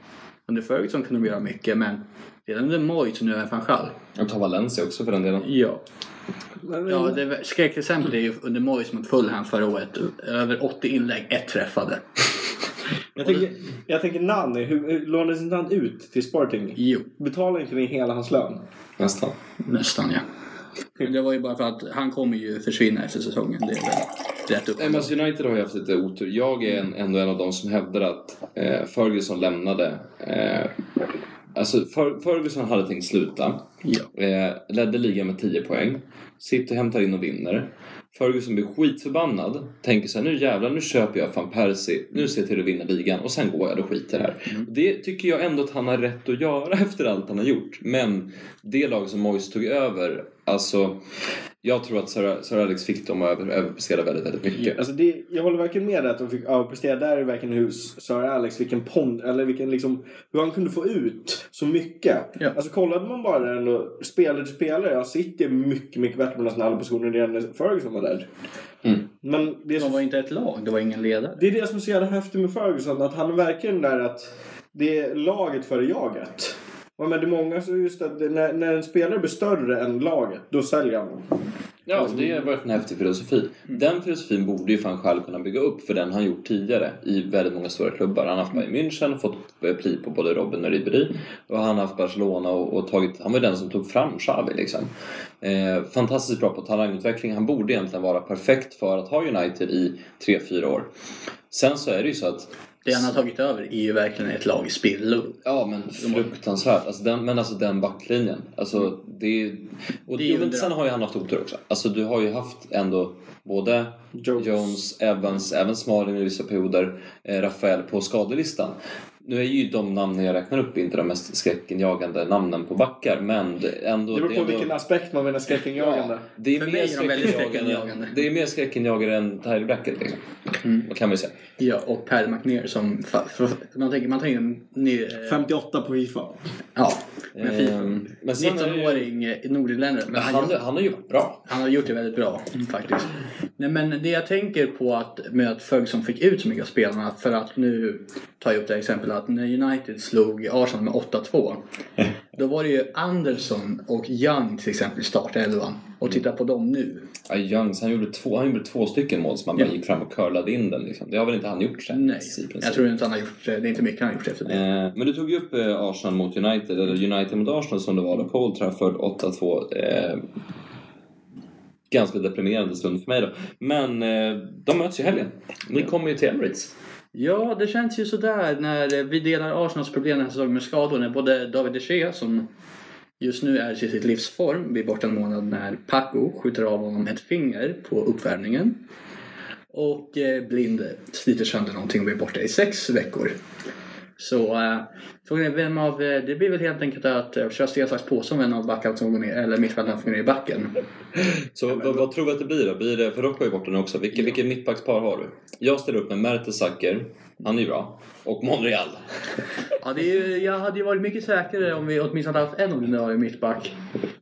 Under Ferguson kunde de göra mycket men redan under Moyes och nu även van Gaal. Och ta Valencia också för den delen. Ja, Ja, det skräckexempel är ju under Moyes mot Fulham förra året. Över 80 inlägg, ett träffade. Jag, tänker, jag tänker Nani, hur, hur lånades inte han ut till Sporting? Jo, Betalar inte ni hela hans lön? Nästan. nästan ja. Men det var ju bara för att han kommer ju försvinna efter säsongen. Det är väl rätt upp. Nej, men alltså United har ju haft lite otur. Jag är en, ändå en av de som hävdar att eh, Ferguson lämnade. Eh, alltså Fer, Ferguson hade tänkt sluta. Ja. Eh, ledde ligan med 10 poäng. Sitter, hämtar in och vinner. Ferguson blir skitförbannad. Tänker så här, nu jävlar, nu köper jag van Persie. Nu ser jag till att vinna ligan och sen går jag och skiter här. Det tycker jag ändå att han har rätt att göra <laughs> efter allt han har gjort. Men det lag som Moyes tog över, alltså jag tror att Sir, Sir Alex fick dem att över, överprestera väldigt, väldigt mycket. Alltså det, jag håller verkligen med dig att de fick överprestera. Där är verkligen hur Sir Alex, vilken pond, eller vilken liksom, hur han kunde få ut så mycket. Ja. Alltså kollade man bara ändå spelare till spelare, ja City är mycket, mycket bättre på nästan alla positioner redan när Ferguson var där. Mm. Men det är, De var inte ett lag, det var ingen ledare. det är det som är så jävla häftigt med Ferguson, att han är verkligen där att det är laget före jaget. Ja, men det är många som just att det- när, när en spelare blir större än laget, då säljer han. Ja, det har varit en häftig filosofi. Den filosofin borde ju fan själv kunna bygga upp för den han gjort tidigare i väldigt många stora klubbar. Han har haft Bayern München, fått eh, pli på både Robin och Ribéry. Och han har haft Barcelona och, och tagit, han var den som tog fram Xavi liksom. Eh, fantastiskt bra på talangutveckling. Han borde egentligen vara perfekt för att ha United i 3-4 år. Sen så är det ju så att Det han har tagit över är ju verkligen ett lag i spillror. Ja men fruktansvärt. Alltså den, men alltså den backlinjen. Alltså det är... Och Det är undra. sen har ju han haft otur också. Alltså du har ju haft ändå både Jones. Jones, Evans, även Smalling i vissa perioder, eh, Rafael på skadelistan. Nu är ju de namnen jag räknar upp inte de mest skräckinjagande namnen på backar men det, ändå, Det beror på ändå, vilken aspekt man menar skräckinjagande. Ja, det är För mer mig är de väldigt skräckinjagande. skräckinjagande. Det är mer skräckinjagande än Tyler Brackett liksom. Mm. Kan vi säga? Ja, och Per McNair som... man tänker, man tänker eh, 58 på Fifa. Ja, men fi- Ehm, men sen är det ju- 19-åring eh, nordirländare. Men han, han, han har varit bra. han har gjort det väldigt bra faktiskt. Nej men det jag tänker på att med att Ferguson fick ut så mycket av spelarna för att nu tar jag upp det här exempel att när United slog Arsenal med 8-2 då var det ju Anderson och Young till exempel i startelvan. Och titta på dem nu. Ja, Youngs, han gjorde två, han gjorde två stycken mål som han bara Ja. gick fram och curlade in den. Liksom. Det har väl inte han gjort sen? Nej, jag tror inte han har gjort det. Det är inte mycket han har gjort efter det. Eh, men du tog ju upp eh, Arsenal mot United, eller United mot Arsenal som det var då på Old Trafford 8-2. Eh, ganska deprimerande stund för mig då. Men eh, de möts ju i helgen. Ni kommer ju till Emirates. Ja, det känns ju sådär när vi delar Arsenals problem den här säsongen med skador. När både David de Gea som just nu är i sitt livsform blir borta en månad när Paco skjuter av honom ett finger på uppvärmningen. Och eh, Blind sliter sönder någonting och blir borta i sex veckor. Så eh, frågan är vem av, eh, det blir väl helt enkelt att eh, köra sten, sax, påse om en av backarna som går ner, eller mittfältaren får gå ner i backen. Så vad, vad tror vi att det blir då? Blir det, för Rocco är borta nu också. Vilket, vilket mittbackspar har du? Jag ställer upp med Mertesacker, han är ju bra, och Monreal. <laughs> Ja, det är, ju- jag hade ju varit mycket säkrare om vi åtminstone hade haft en ordinarie mittback.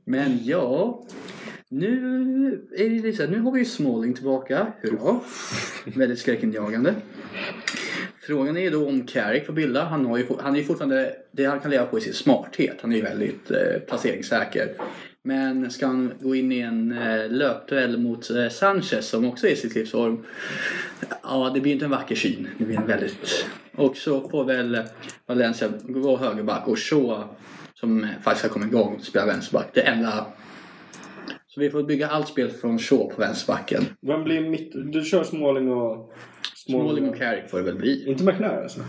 Men ja, nu är det lite så här, nu har vi ju Smalling tillbaka. Hurra! Väldigt skräckinjagande. Frågan är ju då om Carrick får bilda. Han, har ju, han är ju fortfarande, det han kan leva på i sin smarthet. Han är ju väldigt eh, placeringssäker. Men ska han gå in i en eh, löpduell mot eh, Sanchez som också är i sitt livsform. Ja, det blir inte en vacker syn. Det blir en väldigt... Och så får väl Valencia gå högerback och Shaw som faktiskt har kommit igång spela vänsterback. Det enda... Så vi får bygga allt spel från Shaw på vänsterbacken. Vem blir mitt... Du kör Småling och... Smalling och Carrick får det väl bli. Inte McNair alltså?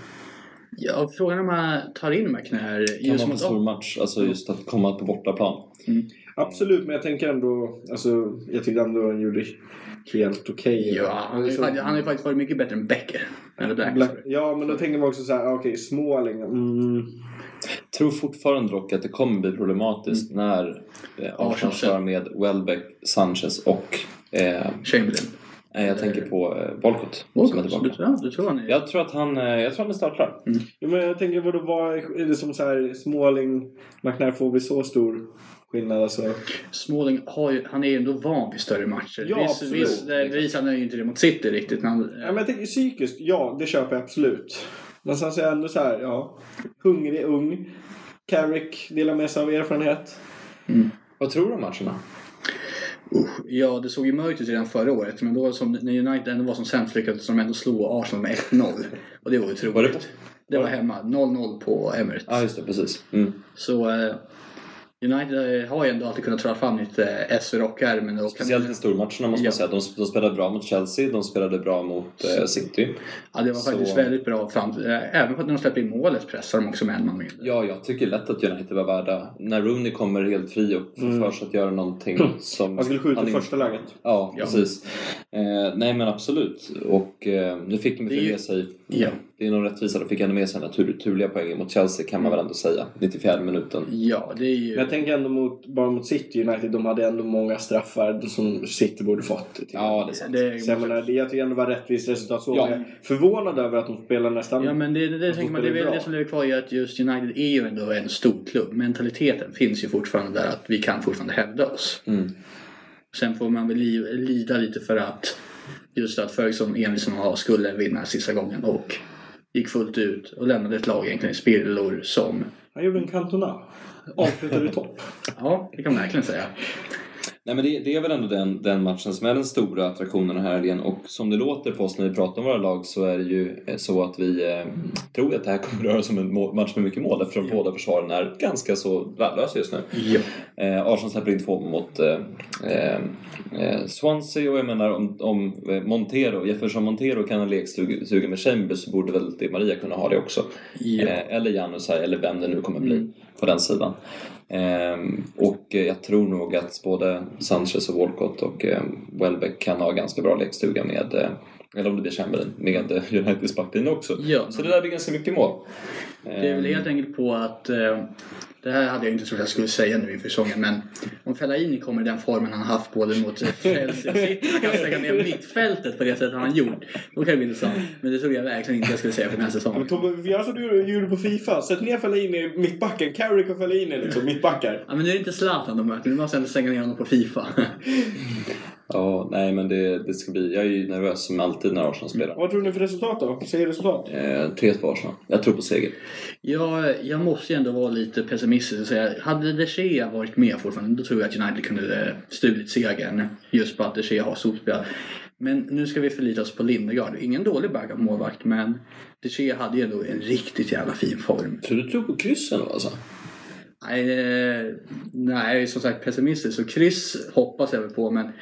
Ja, frågan är om man tar in McNair Kan just vara en stor match, alltså just att komma på bortaplan. Absolut, men jag tänker ändå... Alltså, jag tyckte ändå han gjorde helt okej. Ja, han har ju faktiskt, han har ju faktiskt varit mycket bättre än Becker. Eller Black. Black- Ja, men då tänker man också så här, okej, Smalling. Mm. tror fortfarande dock att det kommer bli problematiskt när eh, Arsenal Arsenal. kör med Welbeck, Sanchez och... Eh, Chamberlain. Nej, jag tänker på eh, Walcott som är Walcott, tillbaka. du, tror han är... Jag tror att han, eh, jag tror han är startklar. Ja, men jag tänker, vadå, vad är det som så här, Smalling, McNair får vi så stor skillnad alltså? Smalling har ju, han är ju ändå van vid större matcher. Ja, Visst- absolut. Visst, det visar han ju inte det mot City riktigt. när Han, Ja, men jag tänker psykiskt, ja, det köper jag absolut. Men sen så är jag ändå så här, ja, hungrig, ung. Carrick delar med sig av erfarenhet. Vad tror du om matcherna? Ja, det såg ju mörkt ut redan förra året. Men då som, när United ändå var som sämst lyckades de ändå slå Arsenal med 1-0. Och det var otroligt. Var det på- Det var hemma. 0-0 på Emirates. Ja, just det. Precis. Mm. Så eh, United eh, har ju ändå alltid kunnat dra fram lite eh, S i rockärmen. och- Speciellt i stormatcherna måste Ja. man säga. De, de spelade bra mot Chelsea, de spelade bra mot eh, City. Ja, det var Så- faktiskt väldigt bra fram eh, Även för att när de släppte in målet pressade de också med en man mindre. Ja, jag tycker lätt att United var värda. När Rooney kommer helt fri och får Mm. för sig att göra någonting <clears throat> som... Han skulle skjuta han i första läget. Ja, Ja. precis. Eh, nej men absolut. Och eh, nu fick de Det ju med sig, Ja. Det är nog rättvisa, de fick ändå med sig den här tur, turliga poängen mot Chelsea kan man väl ändå säga. 94 minuten. Ja, det är ju... Men jag tänker ändå mot, bara mot City United, de hade ändå många straffar som City borde fått. Ja, det är sant. det, Så jag menar, det- jag tycker ändå var rättvist resultat så. Ja. Jag är förvånad över att de spelar nästan... Ja men det, det, det, de tänker man, det är väl det som lever kvar i att just United är ju ändå en stor klubb. Mentaliteten finns ju fortfarande där att vi kan fortfarande hävda oss. Mm. Sen får man väl li, lida lite för att just att Ferguson envisas med att skulle vinna sista gången och gick fullt ut och lämnade ett lag egentligen i spillror som Han gjorde en Cantona. Avslutade i topp. Ja, det kan man verkligen säga. Nej men det, det är väl ändå den, den matchen som är den stora attraktionen här helgen och som det låter på oss när vi pratar om våra lag så är det ju eh, så att vi eh, tror att det här kommer röra sig om en match med mycket mål eftersom båda försvaren är ganska så värdelösa just nu. Ja. Eh, Arsenal släpper in två mot eh, eh, eh, Swansea och jag menar om, om Montero, Jefferson Montero kan ha lekstuga med Chambers så borde väl Di Maria kunna ha det också. Ja. Eller Janus här, eller vem det nu kommer bli på den sidan. Ehm, och jag tror nog att både Sanchez och Walcott och eh, Welbeck kan ha ganska bra lekstuga med, eh, eller om det blir Chamberlain, med eh, Uniteds backlinje också. Ja. Så det där blir ganska mycket mål. Det är väl helt enkelt på att det här hade jag inte trott jag skulle säga nu inför säsongen men om Fellaini kommer i den formen han haft både mot Chelsea och City och kan stänga ner mittfältet på det sättet han gjort då kan det bli intressant. Men det trodde jag verkligen inte jag skulle säga för den här Men säsongen. Tobbe, gör som du gjorde på Fifa. Sätt ner Fellaini i mittbacken. Carrick och Fellaini liksom, mittbackar. Ja men nu är det inte Zlatan de möter, nu måste jag ändå stänga ner honom på Fifa. <laughs> Ja, nej men det, det ska bli... Jag är ju nervös som alltid när Arsenal spelar. Vad tror ni för resultat då? Säg resultat. Eh, 3-2 Arsenal. Jag tror på seger. Ja, jag måste ju ändå vara lite pessimistisk och säga hade De Gea varit med fortfarande då tror jag att United kunde eh, stulit segern. Just på att De Gea har solspel. Men nu ska vi förlita oss på Lindegaard. Ingen dålig backup-målvakt men De Gea hade ju ändå en riktigt jävla fin form. Så du tror på kryssen då alltså? Nej, eh, nej, som sagt pessimistisk. Så kryss hoppas jag väl på men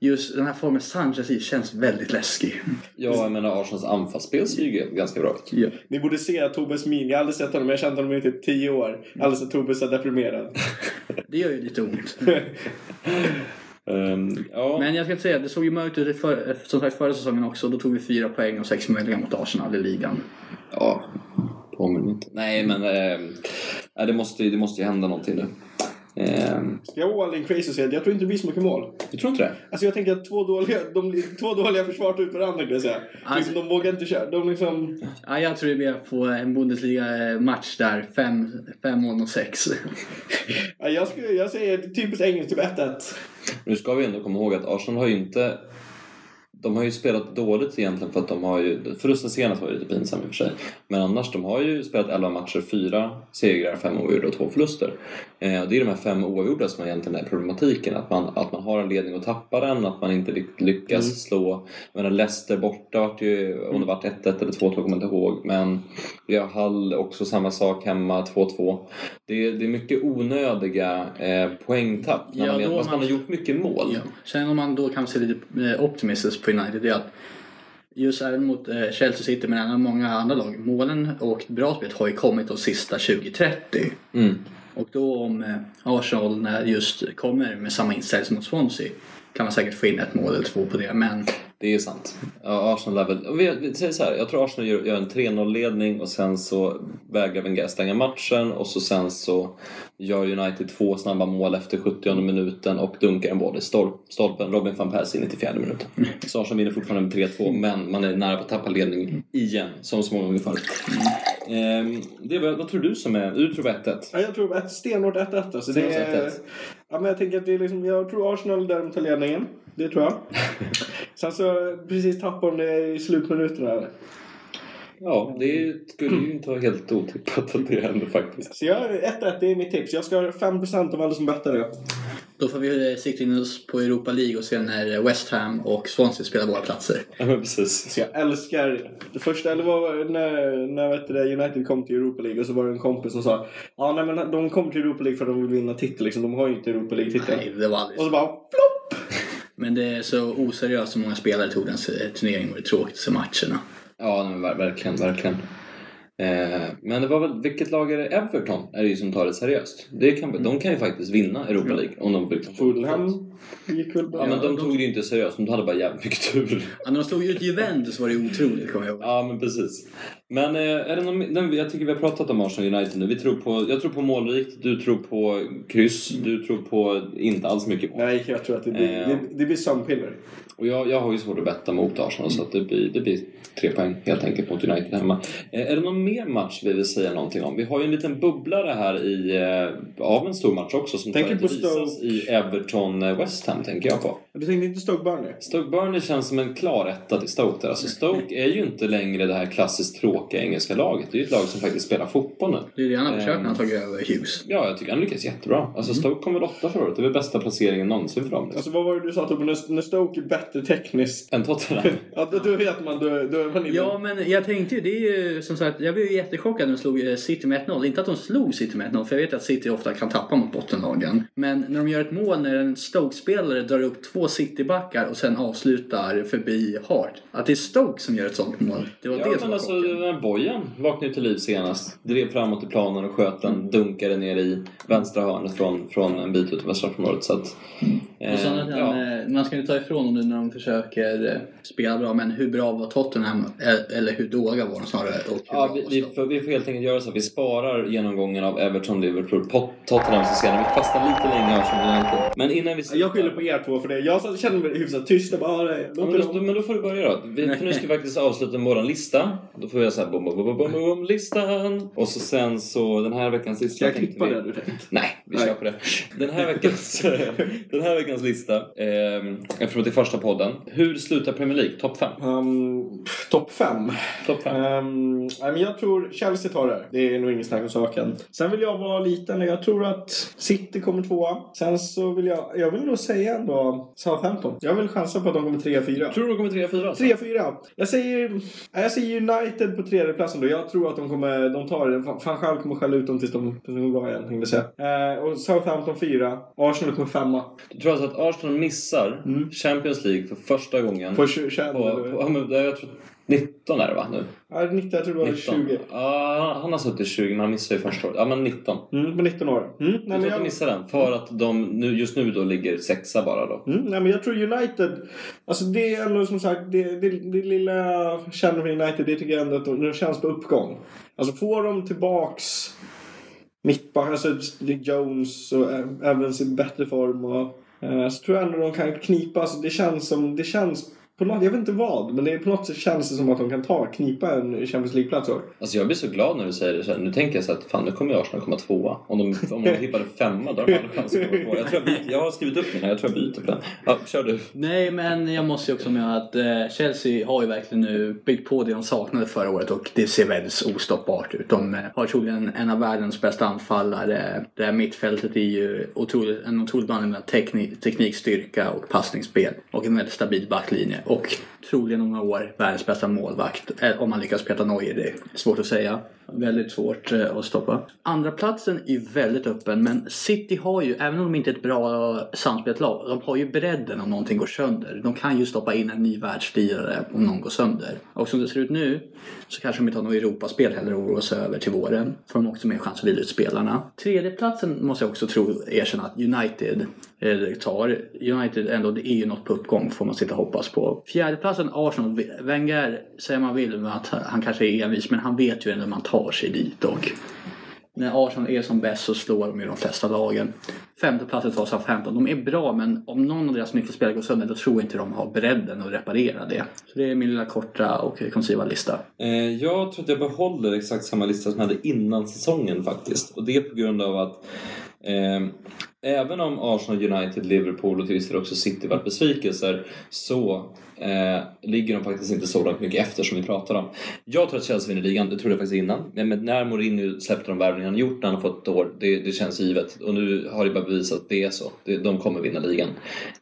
just den här formen Sanchez i känns väldigt läskig. Ja, jag menar Arsenals anfallsspel ser ju ganska bra ut. Ja. Ni borde se Tobes min. Jag har aldrig sett honom, jag har känt honom i typ 10 år. Aldrig sett Tobbe så deprimerad. <laughs> Det gör ju lite ont. <laughs> Ehm, ja. Men jag ska säga, det såg ju mörkt ut i för, som sagt förra säsongen också. Då tog vi fyra poäng och sex möjliga mot Arsenal i ligan. Ja, påminner inte. Nej, men eh, det, måste, ju- det måste ju hända någonting nu. Eh, Ska jag all in crazy att jag tror inte det blir så mycket mål. du tror inte det? Alltså jag tänker att två dåliga, de, två dåliga försvar tar ut varandra kan jag säga. Alltså- liksom, de vågar inte köra. De liksom... Ja, jag tror det blir på en Bundesliga-match där. Fem, fem mål och sex. Ja, jag, skulle, jag säger typiskt engelskt, typ 1-1. Nu ska vi ändå komma ihåg att Arsenal har ju inte... De har ju spelat dåligt egentligen för att de har ju... Förlusten senast var ju lite pinsam i och för sig. Men annars, de har ju spelat 11 matcher, 4 segrar, 5 oavgjorda och 2 förluster. Eh, och det är de här fem oavgjorda som egentligen är problematiken. Att man, att man har en ledning och tappar den, att man inte ly- lyckas Mm. slå... Jag menar Leicester borta vart ju, om det vart 1-1 eller 2-2 kommer jag inte ihåg. Men vi har Hall också samma sak hemma, 2-2. Det är, det är mycket onödiga eh, poängtapp. När Ja, man, man man- har gjort mycket mål. Ja. Sen om man då kan se lite eh, optimistiskt på United det är att just även mot eh, Chelsea City men även många andra lag. Målen och bra spel har ju kommit de sista 20-30. Mm. Och då om eh, Arsenal när just kommer med samma inställning som mot Swansea kan man säkert få in ett mål eller två på det. Men Det är sant. Ja, Arsenal är väl... Vi, vi säger så här, jag tror Arsenal gör, gör en 3-0-ledning och sen så vägrar Wenger stänga matchen och så sen så gör United två snabba mål efter 70 minuten och dunkar en boll i stolp, stolpen. Robin van Persie i 94 minuten. Så Arsenal vinner fortfarande med 3-2 men man är nära på att tappa ledning igen, som så många gånger förut. Ehm, det, vad tror du som är... Du tror på 1-1? Ja, jag tror ett stenhårt 1-1. Alltså, det är, 1-1. ja, men jag tänker att det är liksom, jag tror Arsenal däremot tar ledningen. Det tror jag. <laughs> Sen så precis tappar de det i slutminuterna. Ja, det skulle ju inte vara helt otippat att det händer faktiskt. Så jag, 1-1 det är mitt tips. Jag ska ha 5% av alla som bettar det. då får vi eh, sikta in oss på Europa League och se när West Ham och Swansea spelar våra platser. Ja, men precis. Så jag älskar det första, eller var när, när vet du, United kom till Europa League och så var det en kompis som sa Ja nej men de kom till Europa League för att de vill vinna titel liksom. De har ju inte Europa League-titeln. Nej, det var aldrig Och så. bara flopp! Men det är så oseriöst så många spelare tog den eh, turneringen och det är tråkigt att se matcherna. Ja, men ver- verkligen, verkligen. Eh, men det var väl, vilket lag är det? Everton är det ju som tar det seriöst. Det kan, de kan ju faktiskt vinna Europa League om de vill. Fulham gick väl bra. Ja, men de tog det ju inte seriöst. De hade bara jävligt mycket tur. Ja, när de slog ut Juventus var det otroligt kommer jag ihåg. Ja, men precis. Men eh, är det någon, den, jag tycker vi har pratat om Arsenal United nu. Vi tror på, jag tror på målrikt, du tror på kryss, du tror på inte alls mycket mål. Nej, jag tror att det blir, Eh. det, det blir sömnpiller. Och jag, jag har ju svårt att betta mot Arsenal så att det, blir, det blir tre poäng helt enkelt mot United hemma. Eh, är det någon mer match vi vill säga någonting om? Vi har ju en liten bubblare här i, eh, av en stor match också som Tänker på Stoke. i Everton-West Ham tänker jag på. Du tänkte inte Stoke Burnley? Stoke Burnley känns som en klar etta till Stoke där. Alltså Stoke är ju inte längre det här klassiskt tråkiga engelska laget. Det är ju ett lag som faktiskt spelar fotboll nu. Det är det han har försökt när Ehm. han tagit över Hughes. Ja, jag tycker han lyckas jättebra. Alltså Stoke kom väl åtta förra året. Det är väl bästa placeringen någonsin för dem. Liksom. Alltså vad var det du sa Tobbe? När, när Stoke är bättre tekniskt. Än Tottenham. <laughs> Ja, då, då vet man. Då, då är man inne. Ja, men jag tänkte ju, det är ju som sagt, jag blev ju jättechockad när de slog eh, City med 1-0. Inte att de slog City med 1-0, för jag vet att City ofta kan tappa mot bottenlagen. Men när de gör ett mål när en Stoke-spelare drar upp två Citybackar och sen avslutar förbi Hart. Att det är Stoke som gör ett sånt mål. Det var Ja, det som men var alltså chocken. den här Bojan vaknade ju till liv senast. Drev framåt i planen och sköt den, dunkade ner i vänstra hörnet från, från en bit utanför straffområdet. Så att, Och sen att han, ja. eh, man ska ju ta ifrån dem nu när de försöker eh, spela bra, men hur bra var Tottenham? Eh, Eller hur dåliga var de snarare? Och Ja, vi, vi, får, vi får helt enkelt göra så att vi sparar genomgången av Everton, Liverpool, Pot- Tottenham så senare. Vi fastnar lite här som United. Men innan vi... Jag skyller på er två för det. Jag kände mig hyfsat tyst. Jag bara, ah, Ja, men, då, men då får du börja då. Vi, för nu ska vi faktiskt avsluta med våran lista. Då får vi göra såhär bom, bom, bom, bom, bom, listan. Och så sen så den här veckans lista Ska jag klippa vi- det du tänkte? Nej, vi Nej. kör på det. Den här veckans, <laughs> den här veckans lista. Eh, eftersom det är första podden. Hur slutar Premier League? Topp 5? Um, Topp fem. Topp 5. Um, nej, men jag tror Chelsea tar det. Det är nog ingen snack om saken. Sen vill jag vara liten. Jag tror att City kommer tvåa. Sen så vill jag... Jag vill nog säga ändå Southampton. Jag vill chansa på att de kommer trea, fyra. Tror du de kommer 3-4? Alltså? 3-4. Jag säger, jag säger United på tredje platsen då. Jag tror att de kommer, de tar det. Van Gaal kommer skälla ut dem tills de, tills de går bra igen, tänkte jag säga. Eh, och Southampton fyra. Arsenal kommer femma. Du tror alltså att Arsenal missar Champions League för första gången? På 20, 21 på, eller? på, ja, men, jag tror 19 är det va nu? Ja, 19, jag tror det var 19. 20. Ja, han har suttit 20 men han missade ju första året. Ja men 19. Mm, på 19 år. Mm, nej, Jag men tror att de jag, missar den för att de nu, just nu då ligger sexa bara då. mm, nej, men jag tror United... Alltså det är ändå som sagt, det, det, det lilla jag känner för United, det tycker jag ändå att de, de känns på uppgång. Alltså får de tillbaks mittback, alltså Jones och Evans i bättre form och Eh, så tror jag ändå de kan knipa, alltså det känns som, det känns på något, jag vet inte vad, men det är på något sätt känns det som att de kan ta, knipa en Champions League-plats år. Alltså jag blir så glad när du säger det så här. Nu tänker jag så att fan nu kommer ju Arsenal komma tvåa. Om de, om de tippade femma då har de aldrig chans att komma tvåa. Jag, tror jag, byter, jag har skrivit upp den här, jag tror jag byter på den. Ja, kör du. Nej, men jag måste ju också med att eh, Chelsea har ju verkligen nu byggt på det de saknade förra året och det ser väldigt ostoppbart ut. De eh, har troligen en av världens bästa anfallare. Det här mittfältet är ju otroligt, en otrolig blandning mellan teknik, teknik, styrka och passningsspel. Och en väldigt stabil backlinje. Och troligen om några år världens bästa målvakt. Eh, om han lyckas peta Neuer, det är svårt att säga. Väldigt svårt eh, att stoppa. Andra platsen är väldigt öppen men City har ju, även om de inte är ett bra samspelat lag, de har ju bredden om någonting går sönder. De kan ju stoppa in en ny världsstyrare om någon går sönder. Och som det ser ut nu så kanske de inte har något Europaspel heller att oroa sig över till våren. För de har också mer chans att vila ut spelarna. Tredjeplatsen måste jag också tro, erkänna att United eh, tar. United ändå, det är ju något på uppgång får man sitta och hoppas på. Fjärdeplatsen Arsenal. Wenger säger man vill att han kanske är envis men han vet ju ändå hur man tar tar sig dit och när Arsenal är som bäst så slår de ju de flesta lagen. Femteplatsen tar Southampton. De är bra men om någon av deras nyckelspelare går sönder då tror jag inte de har bredden att reparera det. Så det är min lilla korta och konciva lista. Eh, jag tror att jag behåller exakt samma lista som jag hade innan säsongen faktiskt. Och det är på grund av att eh, även om Arsenal, United, Liverpool och till viss del också City varit besvikelser så eh, ligger de faktiskt inte så långt mycket efter som vi pratar om. Jag tror att Chelsea vinner ligan, det trodde jag faktiskt innan. Men när Mourinho släppte de värvningar han gjort när han har fått ett år, det, det känns givet. Och nu har det bara bevisat att det är så. De kommer vinna ligan.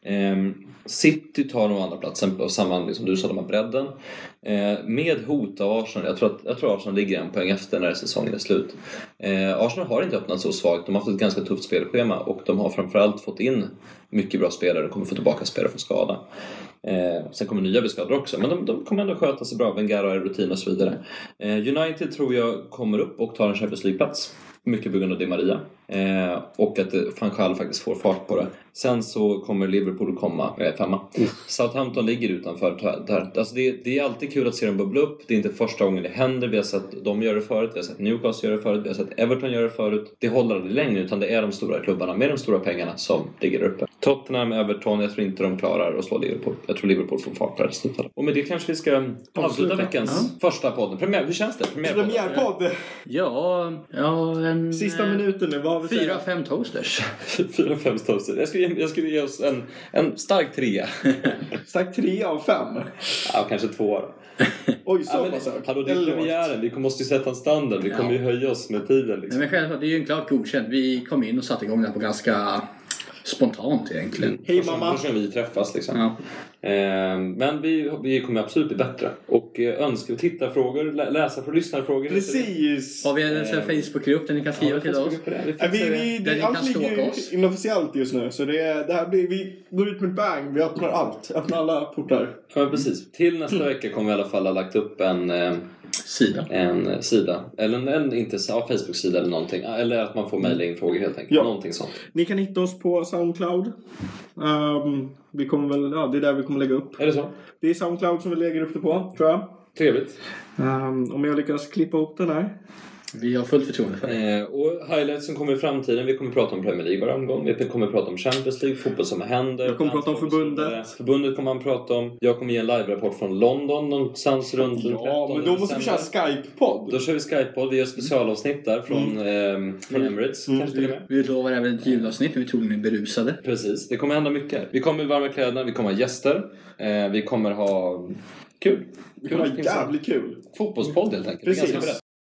Eh, City tar nog andra platsen på samma anledning som du sa, de har bredden. Eh, med hot av Arsenal, jag tror, att, jag tror Arsenal ligger en poäng efter när säsongen är slut. Eh, Arsenal har inte öppnat så svagt, de har haft ett ganska tufft spelschema och de har framförallt fått in mycket bra spelare och kommer få tillbaka spelare från skada. Eh, sen kommer nya bli skadade också, men de, de kommer ändå sköta sig bra. Wenger har rutin och så vidare. Eh, United tror jag kommer upp och tar en Champions League-plats. Mycket på grund av Di Maria. Eh, och att eh, van Gaal faktiskt får fart på det. Sen så kommer Liverpool komma eh, femma. Southampton ligger utanför. Där. Alltså det, det är alltid kul att se dem bubbla upp. Det är inte första gången det händer. Vi har sett dem göra det förut. Vi har sett Newcastle göra det förut. Vi har sett Everton göra det förut. Det håller aldrig längre utan det är de stora klubbarna med de stora pengarna som ligger där uppe. Tottenham, Everton, jag tror inte de klarar att slå Liverpool. Jag tror Liverpool får fart på det här. Och med det kanske vi ska avsluta veckans första podden. Premiär, hur känns det? Premiärpodd! Ja, ja en... Sista eh, minuten nu, vad har vi Fyra, säga? fem toasters. <laughs> Fyra, fem toaster. Jag skulle, ge- jag skulle ge oss en, en stark trea. <laughs> Sagt tre av fem. ja, kanske två. <laughs> Oj, så Ja, pass högt. hallå, det är premiären. Vi måste ju sätta en standard. Vi kommer ju höja oss med tiden. Nej, Liksom. men självklart, det är ju en klart godkänt. Vi kom in och satte igång här på ganska spontant egentligen. Hej mamma! Första gången vi träffas liksom. Ja. Eh, men vi, vi kommer absolut bli bättre. Och eh, önskar och tittarfrågor, lä- läsarfrågor, lyssnarfrågor. Precis! Har vi en sån här Facebookgrupp där ni kan skriva till oss? Vi Ja, vi, det. vi, Där ni kan stalka ligger oss. inofficiellt just nu. Så det, är- det här blir, vi går ut med ett bang. Vi öppnar allt. Öppnar alla portar. Ja, precis. Till nästa vecka kommer vi i alla fall ha lagt upp en, eh, Sida. en eh, sida. Eller en, en inte, ja, Facebook-sida eller någonting. Eller att man får mejla in frågor helt enkelt. Ja. Någonting sånt. Ni kan hitta oss på Soundcloud. Ehm, vi kommer väl, ja, det är där vi kommer lägga upp. Är det så? Det är Soundcloud som vi lägger upp det på, tror jag. Trevligt. Ehm, om jag lyckas klippa ihop den här. Vi har fullt förtroende för det. Eh, och highlights som kommer i framtiden. Vi kommer prata om Premier League varje omgång. Vi kommer prata om Champions League, fotboll som händer. Jag kommer prata om förbundet. Förbundet kommer man prata om. Jag kommer ge en live-rapport från London någonstans runt den Ja, 13 men då måste vi köra. Skype-podd. Då kör vi Skype-podd. Vi gör specialavsnitt där från, Mm. eh, från Emirates. Kanske till och med. Vi lovar även ett julavsnitt när vi troligen är berusade. Precis, det kommer hända mycket. Vi kommer i varma kläderna, vi kommer ha gäster. Eh, vi kommer ha kul. Det Kul var att finns jävligt kul. Fotbollspodd helt enkelt. Det Precis.